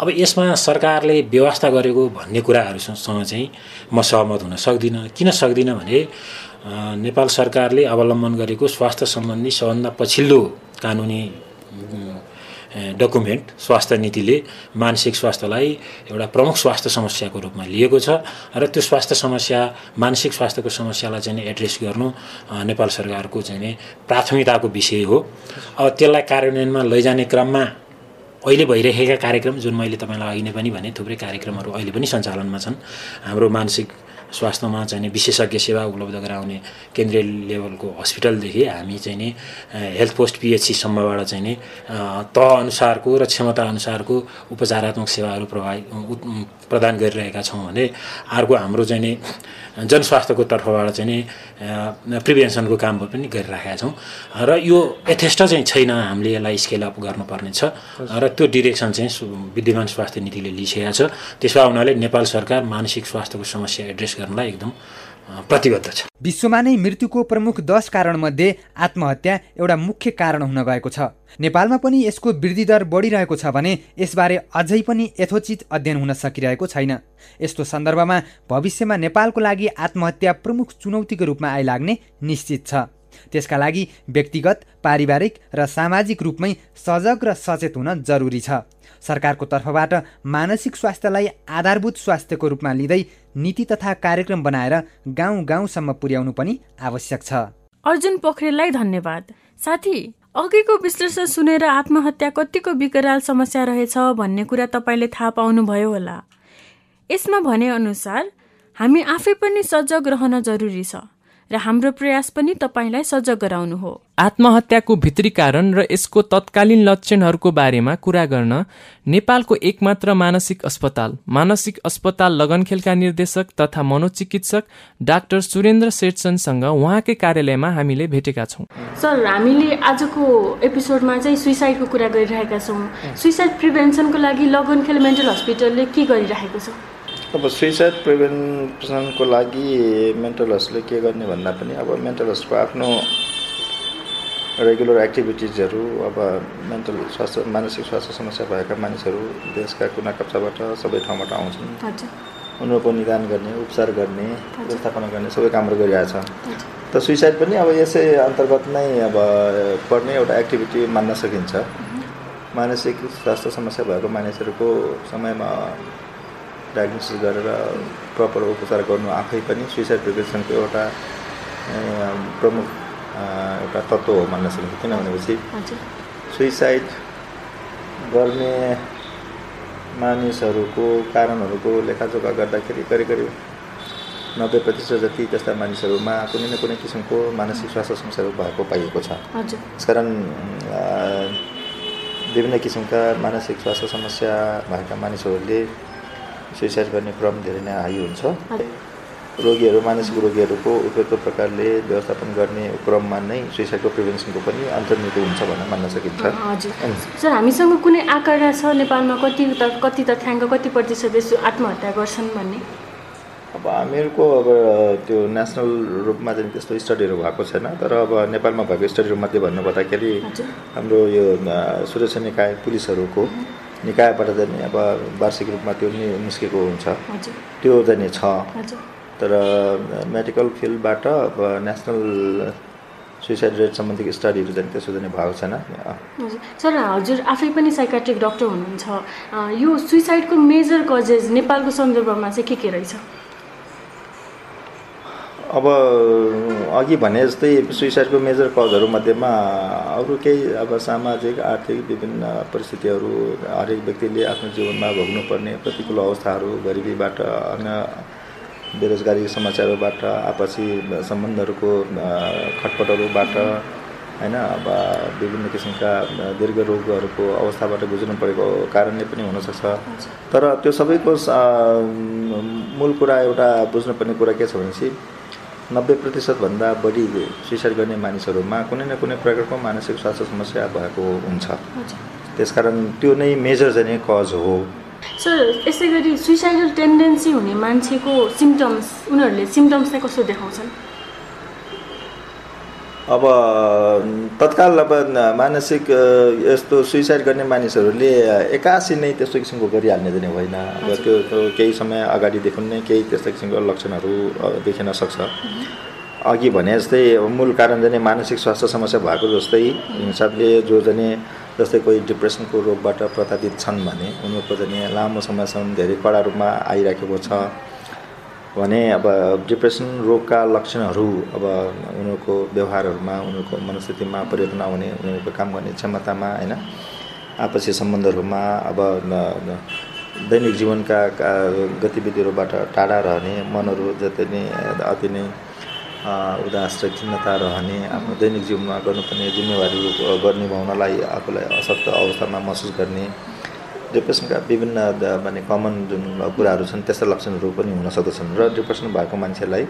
अब यसमा सरकारले व्यवस्था गरेको भन्ने कुराहरूसँग चाहिँ म सहमत हुन सक्दिनँ। किन सक्दिनँ भने नेपाल सरकारले अवलम्बन गरेको स्वास्थ्य सम्बन्धी सबभन्दा पछिल्लो कानुनी डकुमेन्ट स्वास्थ्य नीतिले मानसिक स्वास्थ्यलाई एउटा प्रमुख स्वास्थ्य समस्याको रूपमा लिएको छ र त्यो स्वास्थ्य समस्या मानसिक स्वास्थ्यको समस्यालाई चाहिँ एड्रेस गर्नु नेपाल सरकारको चाहिँ प्राथमिकताको विषय हो। अब त्यसलाई कार्यान्वयनमा लैजाने क्रममा अहिले भइरहेका कार्यक्रम जुन मैले तपाईँलाई अघि नै पनि भने थुप्रै कार्यक्रमहरू अहिले पनि सञ्चालनमा छन्। हाम्रो मानसिक स्वास्थ्यमा चाहिँ विशेषज्ञ सेवा उपलब्ध गराउने केन्द्रीय लेभलको हस्पिटलदेखि हामी चाहिँ नि हेल्थ पोस्ट पिएचसीसम्मबाट चाहिँ नि तह अनुसारको र क्षमता अनुसारको उपचारात्मक सेवाहरू प्रभावित प्रदान गरिरहेका छौँ भने अर्को हाम्रो चाहिँ नि जनस्वास्थ्यको तर्फबाट चाहिँ नि प्रिभेन्सनको काम पनि गरिराखेका छौँ। र यो यथेष्ट चाहिँ छैन हामीले यसलाई स्केल अप गर्नुपर्ने छ र त्यो डिरेक्सन चाहिँ विद्यमान स्वास्थ्य नीतिले लिइसकेको छ। त्यसो हुनाले नेपाल सरकार मानसिक स्वास्थ्यको समस्या एड्रेस गर्नलाई एकदम प्रतिबद्ध छ। विश्वमा नै मृत्युको प्रमुख दस कारणमध्ये आत्महत्या एउटा मुख्य कारण हुन गएको छ। नेपालमा पनि यसको वृद्धि दर बढिरहेको छ भने यसबारे अझै पनि यथोचित अध्ययन हुन सकिरहेको छैन। यस्तो सन्दर्भमा भविष्यमा नेपालको लागि आत्महत्या प्रमुख चुनौतीको रूपमा आइलाग्ने निश्चित छ। त्यसका लागि व्यक्तिगत पारिवारिक र सामाजिक रूपमै सजग र सचेत हुन जरुरी छ। सरकारको तर्फबाट मानसिक स्वास्थ्यलाई आधारभूत स्वास्थ्यको रूपमा लिँदै नीति तथा कार्यक्रम बनाएर गाउँ गाउँसम्म पुर्याउनु पनि आवश्यक छ। अर्जुन पोखरेललाई धन्यवाद। साथी अघिको विश्लेषण सुनेर आत्महत्या कतिको विकराल समस्या रहेछ भन्ने कुरा तपाईँले थाहा पाउनुभयो होला। यसमा भनेअनुसार हामी आफै पनि सजग रहन जरुरी छ। र हाम्रो प्रयास पनि तपाईँलाई सजग गराउनु हो। आत्महत्याको भित्री कारण र यसको तत्कालीन लक्षणहरूको बारेमा कुरा गर्न नेपालको एकमात्र मानसिक अस्पताल मानसिक अस्पताल लगनखेलका निर्देशक तथा मनोचिकित्सक डाक्टर सुरेन्द्र शेरचनसँग उहाँकै कार्यालयमा हामीले भेटेका छौँ। सर हामीले आजको एपिसोडमा चाहिँ सुइसाइडको कुरा गरिरहेका छौँ। सुइसाइड प्रिभेन्सनको लागि लगनखेल मेन्टल हस्पिटलले के गरिरहेको छ? अब सुइसाइड प्रिभेन्सनको लागि मेन्टल हस्टले के गर्ने भन्दा पनि अब मेन्टल हस्टको आफ्नो रेगुलर एक्टिभिटिजहरू अब मेन्टल स्वास्थ्य मानसिक स्वास्थ्य समस्या भएका मानिसहरू देशका कुना कप्चाबाट सबै ठाउँबाट आउँछन्। उनीहरूको निदान गर्ने उपचार गर्ने व्यवस्थापना गर्ने सबै कामहरू गरिरहेछ। त सुइसाइड पनि अब यसै अन्तर्गत नै अब पर्ने एउटा एक्टिभिटी मान्न सकिन्छ। मानसिक स्वास्थ्य समस्या भएको मानिसहरूको समयमा डायग्नोसिस गरेर प्रपर उपचार गर्नु आफै पनि सुइसाइड प्रिभेन्सनको एउटा प्रमुख एउटा तत्त्व हो मान्न सकिन्छ। किन भनेपछि सुइसाइड गर्ने मानिसहरूको कारणहरूको लेखाजोखा गर्दाखेरि करिब करिब नब्बे प्रतिशत जति त्यस्ता मानिसहरूमा कुनै न कुनै किसिमको मानसिक स्वास्थ्य समस्याहरू भएको पाइएको छ। यसकारण विभिन्न किसिमका मानसिक स्वास्थ्य समस्या भएका मानिसहरूले सुइसाइड गर्ने क्रम धेरै नै हाई हुन्छ। रोगीहरू मानसिक रोगीहरूको उपयुक्त प्रकारले व्यवस्थापन गर्ने क्रममा नै सुइसाइडको प्रिभेन्सनको पनि अन्तर्निहित हुन्छ भनेर मान्न सकिन्छ। सर हामीसँग कुनै आँकडा छ नेपालमा? कति कति तथ्याङ्क कति प्रतिशतले आत्महत्या गर्छन् भन्ने? अब हामीहरूको अब त्यो नेसनल रूपमा चाहिँ त्यस्तो स्टडीहरू भएको छैन तर अब नेपालमा भएको स्टडीहरूमध्ये भन्नुपर्दाखेरि हाम्रो यो सुरक्षा निकाय पुलिसहरूको निकायबाट चाहिँ अब वार्षिक रूपमा त्यो नि निस्केको हुन्छ। त्यो चाहिँ छ। तर मेडिकल फिल्डबाट अब नेसनल सुइसाइड रेट सम्बन्धी स्टडीहरू चाहिँ त्यसो चाहिँ भएको छैन। सर हजुर आफै पनि साइकाट्रिक डक्टर हुनुहुन्छ। यो सुइसाइडको मेजर कजेज नेपालको सन्दर्भमा चाहिँ के के रहेछ? अब अघि भने जस्तै सुइसाइडको मेजर कजहरूमध्येमा अरू केही अब सामाजिक आर्थिक विभिन्न परिस्थितिहरू हरेक व्यक्तिले आफ्नो जीवनमा भोग्नुपर्ने प्रतिकूल अवस्थाहरू गरिबीबाट अन्य बेरोजगारी समस्याहरूबाट आपसी सम्बन्धहरूको खटपटहरूबाट होइन अब विभिन्न किसिमका दीर्घ रोगहरूको अवस्थाबाट गुज्नु परेको कारणले पनि हुनसक्छ। तर त्यो सबैको मूल कुरा एउटा बुझ्नुपर्ने कुरा के छ भनेपछि नब्बे प्रतिशतभन्दा बढी सुइसाइड गर्ने मानिसहरूमा कुनै न कुनै प्रकारको मानसिक स्वास्थ्य समस्या भएको हुन्छ। त्यसकारण त्यो नै मेजर चाहिँ कज हो। सर यसै गरी सुइसाइडल टेन्डेन्सी हुने मान्छेको सिम्टम्स उनीहरूले सिम्टम्स चाहिँ कसो देखाउँछन्? अब तत्काल अब मानसिक यस्तो सुइसाइड गर्ने मानिसहरूले एक्कासी नै त्यस्तो किसिमको गरिहाल्ने चाहिँ होइन। अब त्यो केही समय अगाडिदेखि नै केही त्यस्तो किसिमको लक्षणहरू देखिन सक्छ। अघि भने जस्तै मूल कारण चाहिँ मानसिक स्वास्थ्य समस्या भएको जस्तै हिसाबले जो चाहिँ जस्तै कोही डिप्रेसनको रोगबाट प्रताडित छन् भने उनीहरूको चाहिँ लामो समयसम्म धेरै कडा रूपमा आइराखेको छ। भने अब डिप्रेसन रोगका लक्षणहरू अब उनीहरूको व्यवहारहरूमा उनीहरूको मनस्थितिमा परिवर्तन आउने उनीहरूको काम गर्ने क्षमतामा होइन? आपसी सम्बन्धहरूमा अब दैनिक जीवनका गतिविधिहरूबाट टाढा रहने मनहरू जति नै अति नै उदास र खिन्नता रहने आफ्नो दैनिक जीवनमा गर्नुपर्ने जिम्मेवारीहरू गर्ने भावनालाई आफूलाई अशक्त अवस्थामा महसुस गर्ने डिप्रेसनका विभिन्न माने कमन जुन कुराहरू छन् त्यस्ता लक्षणहरू पनि हुन सक्दछन्। र डिप्रेसन भएको मान्छेलाई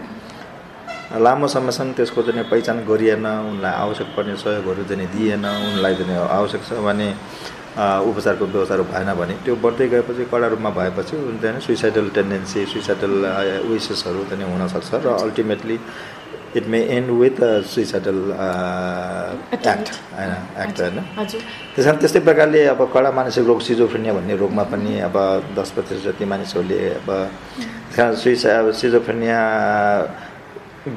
लामो समयसम्म त्यसको चाहिँ पहिचान गरिएन उनलाई आवश्यक पर्ने सहयोगहरू चाहिँ दिएन उनलाई चाहिँ आवश्यक छ भने उपचारको व्यवस्थाहरू भएन भने। त्यो बढ्दै गएपछि कडा रूपमा भएपछि उन चाहिँ सुइसाइडल टेन्डेन्सी सुइसाइडल विसेसहरू चाहिँ हुनसक्छ र ultimately it may end with suicidal act होइन एक्ट होइन त्यस कारण त्यस्तै प्रकारले अब कडा मानसिक रोग सिजोफ्रेनिया भन्ने रोगमा पनि अब दस प्रतिशत जति मानिसहरूले अब सुइसा अब सिजोफ्रेनिया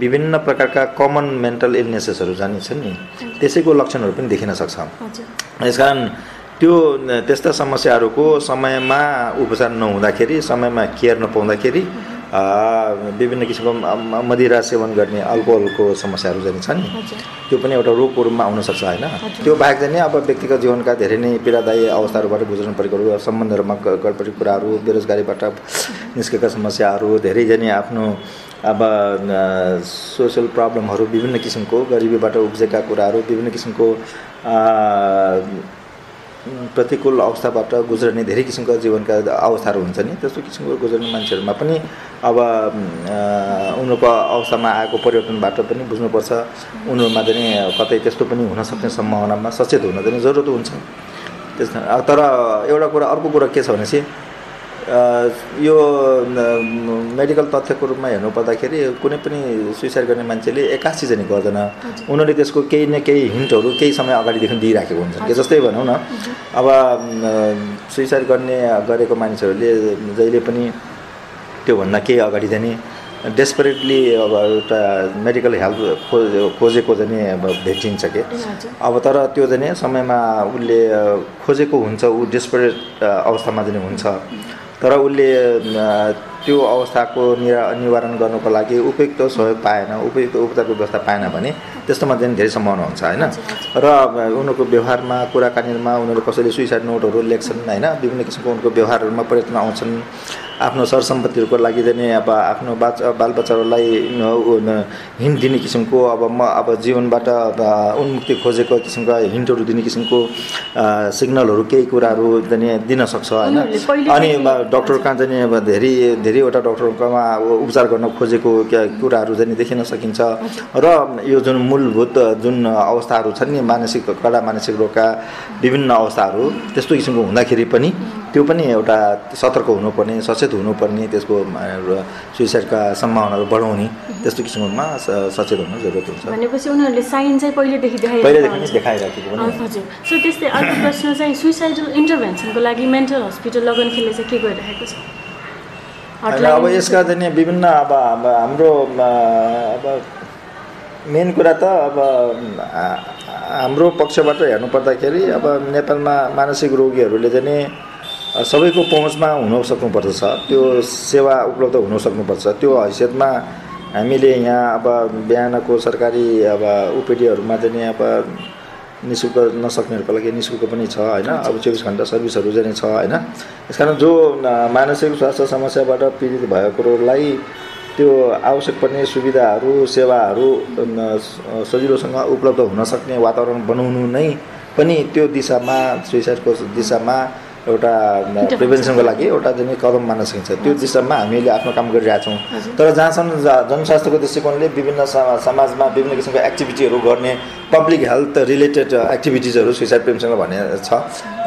विभिन्न प्रकारका कमन मेन्टल इलनेसेसहरू जानिन्छन् नि। त्यसैको लक्षणहरू पनि देखिन सक्छ। यसकारण त्यो त्यस्ता समस्याहरूको समयमा उपचार नहुँदाखेरि समयमा केयर नपाउँदाखेरि विभिन्न किसिमको मदिरा सेवन गर्ने अल्कोहलको समस्याहरू चाहिँ छ नि त्यो पनि एउटा रोगको रूपमा आउनसक्छ होइन? त्यो बाहेक चाहिँ अब व्यक्तिगत जीवनका धेरै नै पीडादायी अवस्थाहरूबाट गुज्रनु परेकोहरू सम्बन्धहरूमा गडबडी कुराहरू बेरोजगारीबाट निस्केका समस्याहरू धेरैजना आफ्नो अब सोसियल प्रब्लमहरू विभिन्न किसिमको गरिबीबाट उब्जेका कुराहरू विभिन्न किसिमको प्रतिकूल अवस्थाबाट गुज्रने धेरै किसिमका जीवनका अवस्थाहरू हुन्छ नि। त्यस्तो किसिमको गुज्रने मान्छेहरूमा पनि अब उनीहरूको अवस्थामा आएको परिवर्तनबाट पनि बुझ्नुपर्छ। उनीहरूमा चाहिँ कतै त्यस्तो पनि हुनसक्ने सम्भावनामा सचेत हुन चाहिँ जरुरत हुन्छ। त्यस तर एउटा कुरा अर्को कुरा के छ भनेपछि यो मेडिकल तथ्यको रूपमा हेर्नु पर्दाखेरि कुनै पनि सुइसाइड गर्ने मान्छेले एक्कासी चाहिँ गर्दैन। उनीहरूले त्यसको केही न केही हिन्टहरू केही समय अगाडिदेखि दिइराखेको हुन्छ कि जस्तै भनौँ न। अब सुइसाइड गर्ने गरेको मानिसहरूले जहिले पनि त्योभन्दा केही अगाडि चाहिँ डेस्परेटली अब एउटा मेडिकल हेल्प खोज खोजेको चाहिँ अब भेटिन्छ कि। अब तर त्यो चाहिँ समयमा उसले खोजेको हुन्छ ऊ डेस्परेट अवस्थामा चाहिँ हुन्छ। तर उसले त्यो अवस्थाको निरा निवारण गर्नको लागि उपयुक्त सहयोग पाएन उपयुक्त उपचारको व्यवस्था पाएन भने त्यस्तोमा चाहिँ धेरै सम्भावना हुन्छ होइन? र उनीहरूको व्यवहारमा कुराकानीमा उनीहरूले कसैले सुइसाइड नोटहरू लेख्छन् होइन? विभिन्न किसिमको उनीहरूको व्यवहारहरूमा परिवर्तन आउँछन्। आफ्नो सरसम्पत्तिहरूको लागि चाहिँ अब आफ्नो बाचा बालबच्चाहरूलाई हिन्ट दिने किसिमको अब म अब जीवनबाट उन्मुक्ति खोजेको किसिमको हिन्टहरू दिने किसिमको सिग्नलहरू केही कुराहरू चाहिँ दिन सक्छ होइन? अनि डक्टर कहाँ चाहिँ अब धेरै धेरैवटा डक्टरकोमा उपचार गर्न खोजेको कुराहरू चाहिँ देखिन सकिन्छ। र यो जुन मूलभूत जुन अवस्थाहरू छन् नि मानसिक कडा मानसिक रोगका विभिन्न अवस्थाहरू त्यस्तो किसिमको हुँदाखेरि पनि त्यो पनि एउटा सतर्क हुनुपर्ने सचेत हुनुपर्ने त्यसको सुइसाइडका सम्भावनाहरू बढाउने त्यस्तो किसिममा सचेत हुन जरुरत हुन्छ। भनेपछि उनीहरूले साइन चाहिँ पहिलेदेखि पहिलेदेखि नै देखाइराखेको हजुर। सो त्यस्तै अर्को प्रश्न चाहिँ सुइसाइडल इन्टरभेन्सनको लागि मेन्टल हस्पिटल लगनखेलले चाहिँ के गरिरहेको छ? अब यसका चाहिँ विभिन्न अब हाम्रो अब मेन कुरा त अब हाम्रो पक्षबाट हेर्नु पर्दाखेरि अब नेपालमा मानसिक रोगीहरूले चाहिँ सबैको पहुँचमा हुन सक्नुपर्छ त्यो सेवा उपलब्ध हुन सक्नुपर्छ त्यो हैसियतमा हामीले यहाँ अब बिहानको सरकारी अब ओपिडीहरूमा चाहिँ अब नि शुल्क नसक्नेहरूको लागि नि शुल्क पनि छ होइन? अब चौबिस घन्टा सर्भिसहरू चाहिँ छ होइन? यस कारण जो मानसिक स्वास्थ्य समस्याबाट पीडित भएकोलाई त्यो आवश्यक पर्ने सुविधाहरू सेवाहरू सजिलोसँग उपलब्ध हुन सक्ने वातावरण बनाउनु नै पनि त्यो दिशामा सुइसाइडको दिशामा एउटा प्रिभेन्सनको लागि एउटा चाहिँ कदम मान्न सकिन्छ। त्यो दिशामा हामीले आफ्नो काम गरिरहेछौँ तर जहाँसम्म जनस्वास्थ्यको दृष्टिकोणले विभिन्न समाजमा विभिन्न किसिमको एक्टिभिटीहरू गर्ने पब्लिक हेल्थ रिलेटेड एक्टिभिटिजहरू सुइसाइड प्रिभेन्सनको भन्ने छ।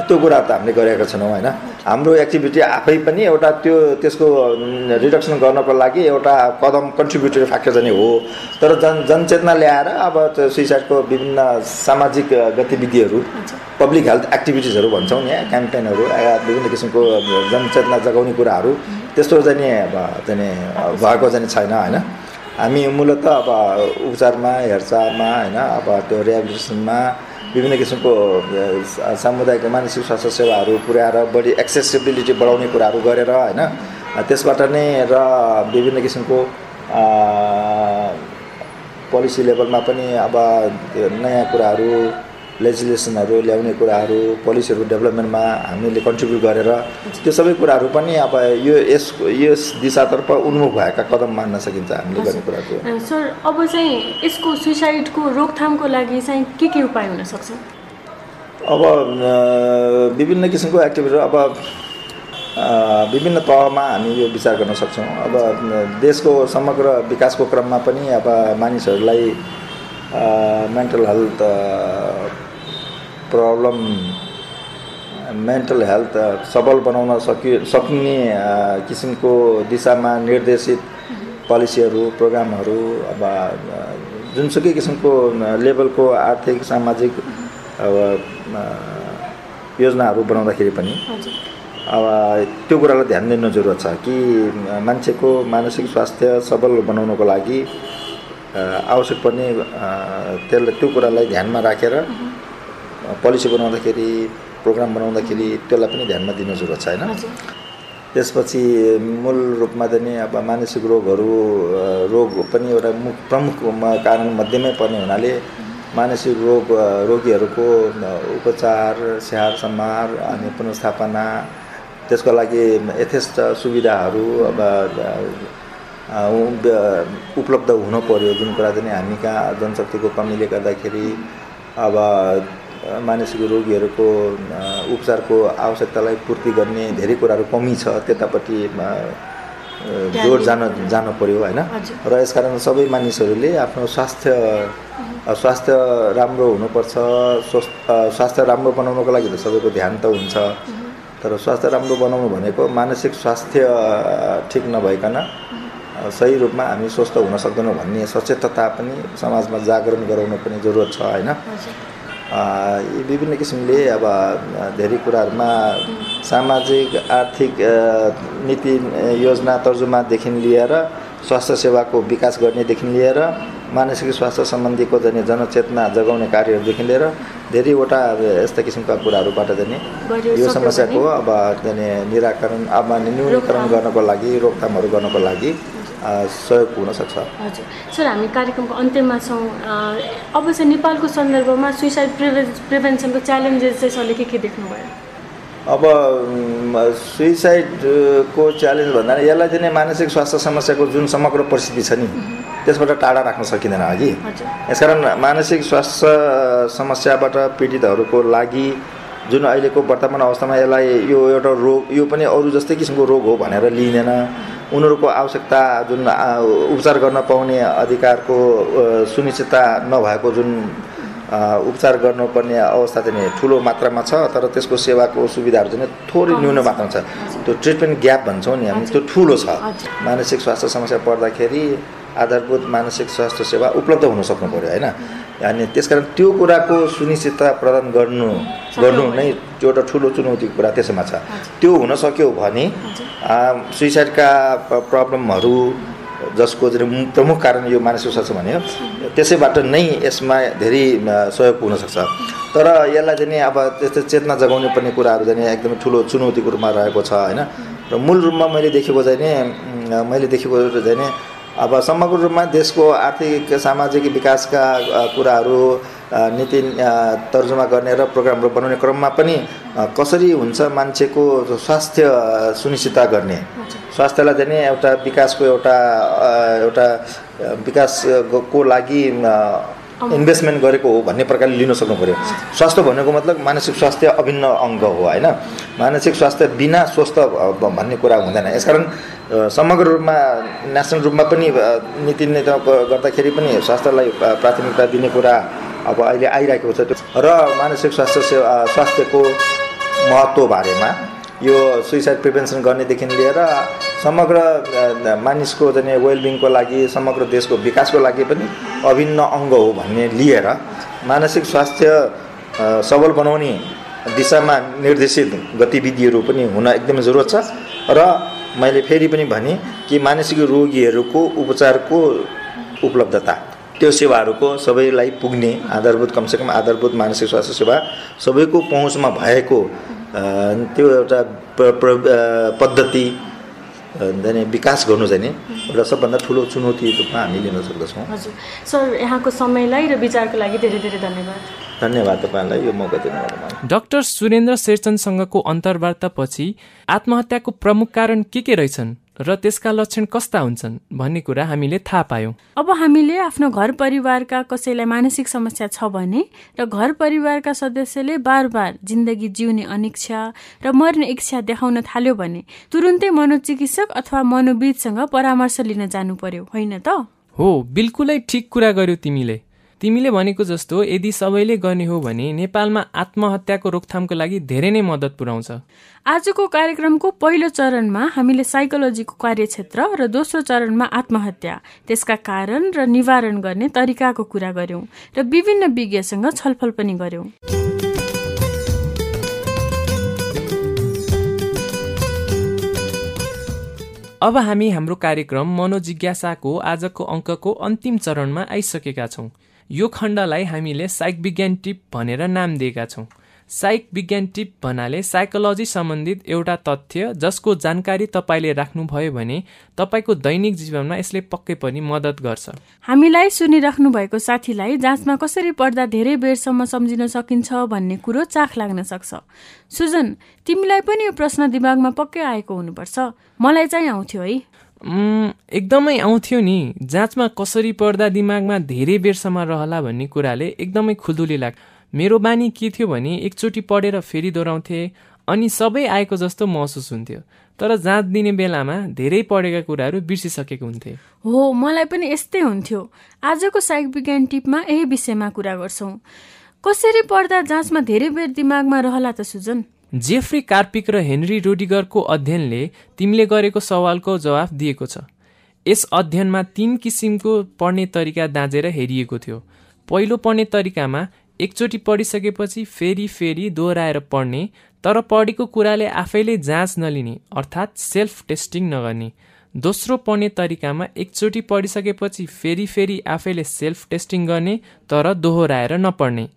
त्यो कुरा त हामीले गरेका छैनौँ होइन? हाम्रो एक्टिभिटी आफै पनि एउटा त्यो त्यसको रिडक्सन गर्नको लागि एउटा कदम कन्ट्रिब्युटरी फ्याक्टर चाहिँ हो। तर जन जनचेतना ल्याएर अब त्यो सुइसाइडको विभिन्न सामाजिक गतिविधिहरू पब्लिक हेल्थ एक्टिभिटिजहरू भन्छौँ यहाँ क्याम्पेनहरू विभिन्न किसिमको जनचेतना जगाउने कुराहरू त्यस्तो चाहिँ नि अब चाहिँ भएको चाहिँ छैन होइन? हामी मूलत अब उपचारमा हेरचाहमा होइन? अब त्यो रिहेबिलिटेसनमा विभिन्न किसिमको सामुदायिक मानसिक स्वास्थ्य सेवाहरू पुर्याएर बढी एक्सेसिबिलिटी बढाउने कुराहरू गरेर होइन त्यसबाट नै र विभिन्न किसिमको पोलिसी लेभलमा पनि अब नयाँ कुराहरू लेजिस्लेसनहरू ल्याउने कुराहरू पोलिसीहरू डेभलपमेन्टमा हामीले कन्ट्रिब्युट गरेर त्यो सबै कुराहरू पनि अब यो यस यस दिशातर्फ उन्मुख भएका कदम मान्न सकिन्छ हामीले गर्ने कुराहरू सर अब चाहिँ यसको सुइसाइडको रोकथामको लागि चाहिँ के के उपाय हुनसक्छ अब विभिन्न किसिमको एक्टिभिटीहरू अब विभिन्न तहमा हामी यो विचार गर्न सक्छौँ। अब देशको समग्र विकासको क्रममा पनि अब मानिसहरूलाई mental health problem mental health सबल बनाउन सकि सक्ने किसिमको दिशामा निर्देशित पोलिसीहरू प्रोग्रामहरू अब जुनसुकै किसिमको लेभलको आर्थिक सामाजिक अब योजनाहरू बनाउँदाखेरि पनि अब त्यो कुरालाई ध्यान दिनु जरुरत छ कि मान्छेको मानसिक स्वास्थ्य सबल बनाउनको लागि आवश्यक पर्ने त्यसलाई त्यो कुरालाई ध्यानमा राखेर पोलिसी बनाउँदाखेरि प्रोग्राम बनाउँदाखेरि त्यसलाई पनि ध्यानमा दिनु जरुरत छ होइन त्यसपछि मूल रूपमा चाहिँ अब मानसिक रोगहरू रोग पनि एउटा मुख प्रमुख कारण मध्येमै पर्ने हुनाले मानसिक रोग रोगीहरूको उपचार स्याहार सम्हार अनि पुनस्थापना त्यसको लागि यथेष्ट सुविधाहरू अब उपलब्ध हुनु पऱ्यो जुन कुरा चाहिँ हामी कहाँ जनशक्तिको कमीले गर्दाखेरि अब मानसिक रोगीहरूको उपचारको आवश्यकतालाई पूर्ति गर्ने धेरै कुराहरू कमी छ त्यतापट्टि जोड जान जानु पऱ्यो होइन? र यसकारण सबै मानिसहरूले आफ्नो स्वास्थ्य स्वास्थ्य राम्रो हुनुपर्छ स्वास्थ्य राम्रो बनाउनको लागि त सबैको ध्यान त हुन्छ। तर स्वास्थ्य राम्रो बनाउनु भनेको मानसिक स्वास्थ्य ठिक नभइकन सही रूपमा हामी स्वस्थ हुन सक्दैनौँ भन्ने सचेतता पनि समाजमा जागरण गराउनु पनि जरुरत छ होइन? यी विभिन्न किसिमले अब धेरै कुराहरूमा सामाजिक आर्थिक नीति योजना तर्जुमादेखि लिएर स्वास्थ्य सेवाको विकास गर्नेदेखि लिएर मानसिक स्वास्थ्य सम्बन्धीको जाने जनचेतना जगाउने कार्यहरूदेखि लिएर धेरैवटा यस्ता किसिमका कुराहरूबाट जाने यो समस्याको अब जाने निराकरण अब न्यूनीकरण गर्नको लागि रोकथामहरू गर्नको लागि सहयोग हुनसक्छ हजुर। सर हामी कार्यक्रमको अन्त्यमा छौँ। अब चाहिँ नेपालको सन्दर्भमा सुइसाइड प्रिभे प्रिभेन्सनको च्यालेन्जेस चाहिँ सरले के के देख्नुभयो? अब सुइसाइडको च्यालेन्ज भन्दा यसलाई चाहिँ मानसिक स्वास्थ्य समस्याको जुन समग्र परिस्थिति छ नि त्यसबाट टाढा राख्न सकिँदैन अघि। यसकारण मानसिक स्वास्थ्य समस्याबाट पीडितहरूको लागि जुन अहिलेको वर्तमान अवस्थामा यसलाई यो एउटा रोग यो पनि अरू जस्तै किसिमको रोग हो भनेर लिइँदैन। उनीहरूको आवश्यकता जुन उपचार गर्न पाउने अधिकारको सुनिश्चितता नभएको जुन उपचार गर्नुपर्ने अवस्था चाहिँ ठुलो मात्रामा छ तर त्यसको सेवाको सुविधाहरू चाहिँ थोरै न्यून मात्रामा छ। त्यो ट्रिटमेन्ट ग्याप भन्छौँ नि हामी त्यो ठुलो छ। मानसिक स्वास्थ्य समस्या पर्दाखेरि आधारभूत मानसिक स्वास्थ्य सेवा उपलब्ध हुन सक्नु पऱ्यो होइन? अनि त्यसकारण त्यो कुराको सुनिश्चितता प्रदान गर्नु गर्नु नै एउटा ठुलो चुनौतीको कुरा त्यसैमा छ। त्यो हुन सक्यो भने सुइसाइडका प्रब्लमहरू जसको चाहिँ प्रमुख कारण यो मानसिक स्वास्थ्य भन्यो त्यसैबाट नै यसमा धेरै सहयोग हुनसक्छ तर यसलाई चाहिँ अब त्यस्तो चेतना जगाउनु पर्ने कुराहरू चाहिँ एकदमै ठुलो चुनौतीको रूपमा रहेको छ होइन? र मूल रूपमा मैले देखेको चाहिँ मैले देखेको चाहिँ अब समग्र रूपमा देशको आर्थिक सामाजिक विकासका कुराहरू नीति तर्जुमा गर्ने र प्रोग्रामहरू बनाउने क्रममा पनि कसरी हुन्छ मान्छेको स्वास्थ्य सुनिश्चितता गर्ने? स्वास्थ्यलाई चाहिँ एउटा विकासको एउटा एउटा विकासको लागि इन्भेस्टमेन्ट गरेको हो भन्ने प्रकारले लिन सक्नु पऱ्यो स्वास्थ्य भनेको मतलब मानसिक स्वास्थ्य अभिन्न अङ्ग हो होइन? मानसिक स्वास्थ्य बिना स्वस्थ भन्ने कुरा हुँदैन। यसकारण समग्र रूपमा नेसनल रूपमा पनि नीति नेता गर्दाखेरि पनि स्वास्थ्यलाई प्राथमिकता दिने कुरा अब अहिले आइरहेको छ। र मानसिक स्वास्थ्य सेवा स्वास्थ्यको महत्त्व बारेमा यो सुइसाइड प्रिभेन्सन गर्नेदेखि लिएर समग्र मानिसको चाहिँ वेलबिङको लागि समग्र देशको विकासको लागि पनि अभिन्न अङ्ग हो भन्ने लिएर मानसिक स्वास्थ्य सबल बनाउने दिशामा निर्देशित गतिविधिहरू पनि हुन एकदमै जरुरत छ। र मैले फेरि पनि भने कि मानसिक रोगीहरूको उपचारको उपलब्धता त्यो सेवाहरूको सबैलाई पुग्ने आधारभूत कमसेकम आधारभूत मानसिक स्वास्थ्य सेवा सबैको पहुँचमा भएको त्यो एउटा पद्धति जाने विकास गर्नु चाहिँ एउटा सबभन्दा ठुलो चुनौती रूपमा हामी लिन सक्दछौँ। हजुर। सर यहाँको समयलाई र विचारको लागि धेरै धेरै धन्यवाद। धन्यवाद तपाईँलाई यो मौका दिनुभयो डाक्टर सुरेन्द्र शेरचन्दसँगको अन्तर्वार्तापछि आत्महत्याको प्रमुख कारण के के रहेछन्? र त्यसका लक्षण कस्ता हुन्छन् भन्ने कुरा हामीले थाहा पायौँ। अब हामीले आफ्नो घर परिवारका कसैलाई मानसिक समस्या छ भने र घर परिवारका सदस्यले बार बार जिन्दगी जिउने अनिच्छा र मर्ने इच्छा देखाउन थाल्यो भने तुरुन्तै मनोचिकित्सक अथवा मनोविदसँग परामर्श लिन जानु पर्यो होइन त? हो बिल्कुलै ठिक कुरा गर्यो तिमीले। तिमीले भनेको जस्तो यदि सबैले गर्ने हो भने नेपालमा आत्महत्याको रोकथामको लागि धेरै नै मद्दत पुर्याउँछ। आजको कार्यक्रमको पहिलो चरणमा हामीले साइकोलोजीको कार्यक्षेत्र र दोस्रो चरणमा आत्महत्या त्यसका कारण र निवारण गर्ने तरिकाको कुरा गर्यौं र विभिन्न विज्ञसँग छलफल पनि गर्यौं अब हामी हाम्रो कार्यक्रम मनोजिज्ञासाको आजको अङ्कको अन्तिम चरणमा आइसकेका छौँ। यो खण्डलाई हामीले साइक विज्ञान टिप भनेर नाम दिएका छौँ। साइक विज्ञान टिप भन्नाले साइकोलोजी सम्बन्धित एउटा तथ्य जसको जानकारी तपाईँले राख्नुभयो भने तपाईँको दैनिक जीवनमा यसले पक्कै पनि मद्दत गर्छ। हामीलाई सुनिराख्नु भएको साथीलाई जाँचमा कसरी पढ्दा धेरै बेरसम्म सम्झिन सकिन्छ भन्ने कुरो चाख लाग्न सक्छ। सुजन तिमीलाई पनि यो प्रश्न दिमागमा पक्कै आएको हुनुपर्छ। मलाई चाहिँ आउँथ्यो है। एकदमै आउँथ्यो नि। जाँचमा कसरी पढ्दा दिमागमा धेरै बेरसम्म रहला भन्ने कुराले एकदमै खुल्दुली लाग्छ मेरो बानी के थियो भने एकचोटि पढेर फेरि दोहोऱ्याउँथेँ अनि सबै आएको जस्तो महसुस हुन्थ्यो। तर जाँच दिने बेलामा धेरै पढेका कुराहरू बिर्सिसकेको हुन्थे। हो मलाई पनि यस्तै हुन्थ्यो। आजको साइक विज्ञान टिपमा यही विषयमा कुरा गर्छौँ। कसरी पढ्दा जाँचमा धेरै बेर दिमागमा रहला त सुजन? जेफ्री कार्पिक र हेनरी रोडिगरको अध्ययनले तिमीले गरेको सवालको जवाफ दिएको छ। यस अध्ययनमा तीन किसिमको पढ्ने तरिका दाँजेर हेरिएको थियो। पहिलो पढ्ने तरिकामा एकचोटि पढिसकेपछि फेरि फेरि दोहोऱ्याएर पढ्ने तर पढेको कुराले आफैले जाँच नलिने अर्थात् सेल्फ टेस्टिङ नगर्ने। दोस्रो पढ्ने तरिकामा एकचोटि पढिसकेपछि फेरि फेरि आफैले सेल्फ टेस्टिङ गर्ने तर दोहोऱ्याएर नपढ्ने।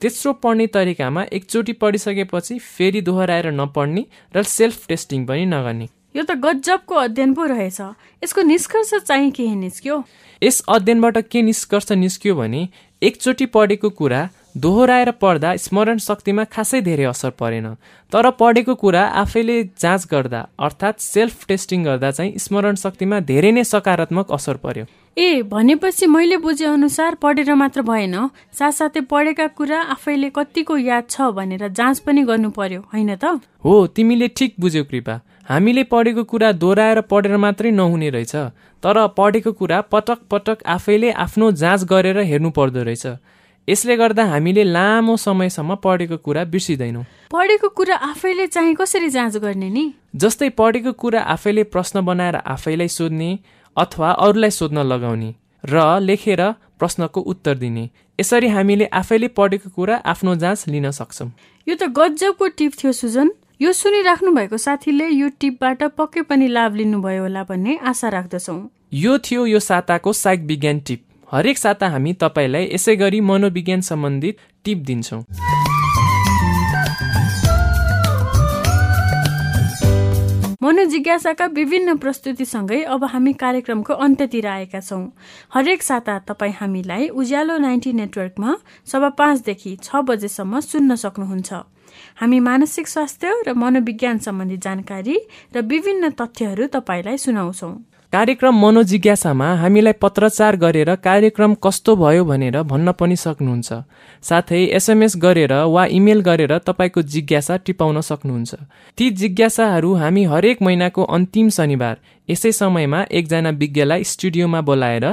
तेस्रो पढ्ने तरिकामा एकचोटि पढिसकेपछि फेरि दोहोऱ्याएर नपढ्ने र सेल्फ टेस्टिङ पनि नगर्ने। यो त गजबको अध्ययन पो रहेछ। यसको निष्कर्ष चाहिँ के निस्क्यो? यस अध्ययनबाट के निष्कर्ष निस्क्यो भने एकचोटि पढेको कुरा दोहोऱ्याएर पढ्दा स्मरण शक्तिमा खासै धेरै असर परेन। तर पढेको कुरा आफैले जाँच गर्दा अर्थात् सेल्फ टेस्टिङ गर्दा चाहिँ स्मरण शक्तिमा धेरै नै सकारात्मक असर पर्यो। ए भनेपछि मैले बुझे अनुसार पढेर मात्र भएन। साथसाथै पढेका कुरा आफैले कतिको याद छ भनेर जाँच पनि गर्नु पर्यो होइन त? हो तिमीले ठिक बुझ्यौ कृपा। हामीले पढेको कुरा दोहोऱ्याएर पढेर मात्रै नहुने रहेछ तर पढेको कुरा पटक पटक आफैले आफ्नो जाँच गरेर हेर्नु पर्दो रहेछ। यसले गर्दा हामीले लामो समयसम्म पढेको कुरा बिर्सिँदैनौँ। पढेको कुरा आफैले चाहिँ कसरी जाँच गर्ने नि? जस्तै पढेको कुरा आफैले प्रश्न बनाएर आफैलाई सोध्ने अथवा अरूलाई सोध्न लगाउने र लेखेर प्रश्नको उत्तर दिने। यसरी हामीले आफैले पढेको कुरा आफ्नो जाँच लिन सक्छौँ। यो त गजबको टिप थियो सुजन। यो सुनिराख्नु भएको साथीले यो टिपबाट पक्कै पनि लाभ लिनुभयो होला भन्ने आशा राख्दछौँ। यो थियो यो साताको साइक विज्ञान टिप। हरेक साता हामी तपाईँलाई यसै गरी मनोविज्ञान सम्बन्धित टिप दिन्छौँ। मनोजिज्ञासाका विभिन्न प्रस्तुतिसँगै अब हामी कार्यक्रमको अन्त्यतिर आएका छौँ। हरेक साता तपाईँ हामीलाई उज्यालो नाइन्टी नेटवर्कमा सभा पाँचदेखि छ बजेसम्म सुन्न सक्नुहुन्छ। हामी मानसिक स्वास्थ्य र मनोविज्ञान सम्बन्धी जानकारी र विभिन्न तथ्यहरू तपाईँलाई सुनाउँछौँ। कार्यक्रम मनोजिज्ञासामा हामीलाई पत्रचार गरेर कार्यक्रम कस्तो भयो भनेर भन्न पनि सक्नुहुन्छ। साथै एसएमएस गरेर वा इमेल गरेर तपाईँको जिज्ञासा टिपाउन सक्नुहुन्छ। ती जिज्ञासाहरू हामी हरेक महिनाको अन्तिम शनिबार यसै समयमा एकजना विज्ञलाई स्टुडियोमा बोलाएर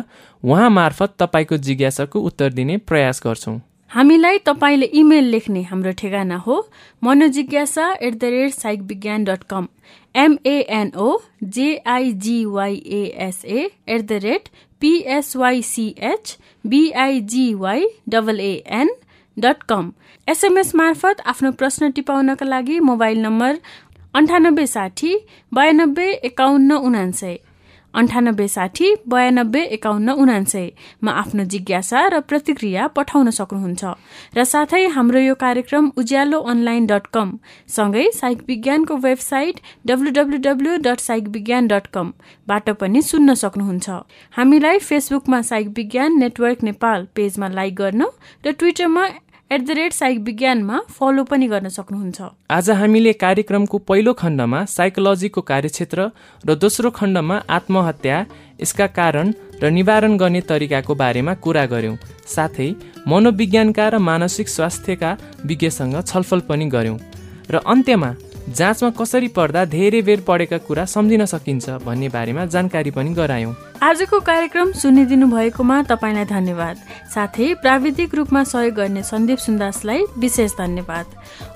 उहाँ मार्फत तपाईँको जिज्ञासाको उत्तर दिने प्रयास गर्छौँ। हामीलाई तपाईँले इमेल लेख्ने हाम्रो ठेगाना हो Manojigyasa at the rate psych Vigyan dot com M N O J I G Y S A at the rate P S Y C H B I G Y double A N dot com SMS मार्फत आफ्नो प्रश्न टिपाउनका लागि mobile number अन्ठानब्बे साठी बयानब्बे एकाउन्न उनान्सय। अन्ठानब्बे साठी बयानब्बे एकाउन्न उनान्सयमा आफ्नो जिज्ञासा र प्रतिक्रिया पठाउन सक्नुहुन्छ। र साथै हाम्रो यो कार्यक्रम उज्यालो अनलाइन डट कम सँगै साइक विज्ञानको website W W W dot psych Vigyan dot कमबाट पनि सुन्न सक्नुहुन्छ। हामीलाई फेसबुकमा साइक विज्ञान नेटवर्क नेपाल पेजमा लाइक गर्न र ट्विटरमा एट द रेट साइक विज्ञानमा फलो पनि गर्न सक्नुहुन्छ। आज हामीले कार्यक्रमको पहिलो खण्डमा साइकोलोजीको कार्यक्षेत्र र दोस्रो खण्डमा आत्महत्या यसका कारण र निवारण गर्ने तरिकाको बारेमा कुरा गर्यौँ साथै मनोविज्ञानका र मानसिक स्वास्थ्यका विज्ञसँग छलफल पनि गर्यौँ र अन्त्यमा जाँचमा कसरी पढ्दा धेरै बेर पढेका कुरा सम्झिन सकिन्छ भन्ने बारेमा जानकारी पनि गरायौँ। आजको कार्यक्रम सुनिदिनु भएकोमा तपाईँलाई धन्यवाद। साथै प्राविधिक रूपमा सहयोग गर्ने सन्दीप सुन्दासलाई विशेष धन्यवाद।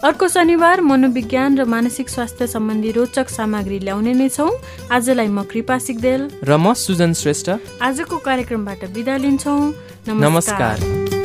अर्को शनिबार मनोविज्ञान र मानसिक स्वास्थ्य सम्बन्धी रोचक सामग्री ल्याउने नै छौँ। आजलाई म कृपा सिक्देल र म सुजन श्रेष्ठ। आजको कार्यक्रमबाट बिदा लिन्छौँ। नमस्कार, नमस्कार।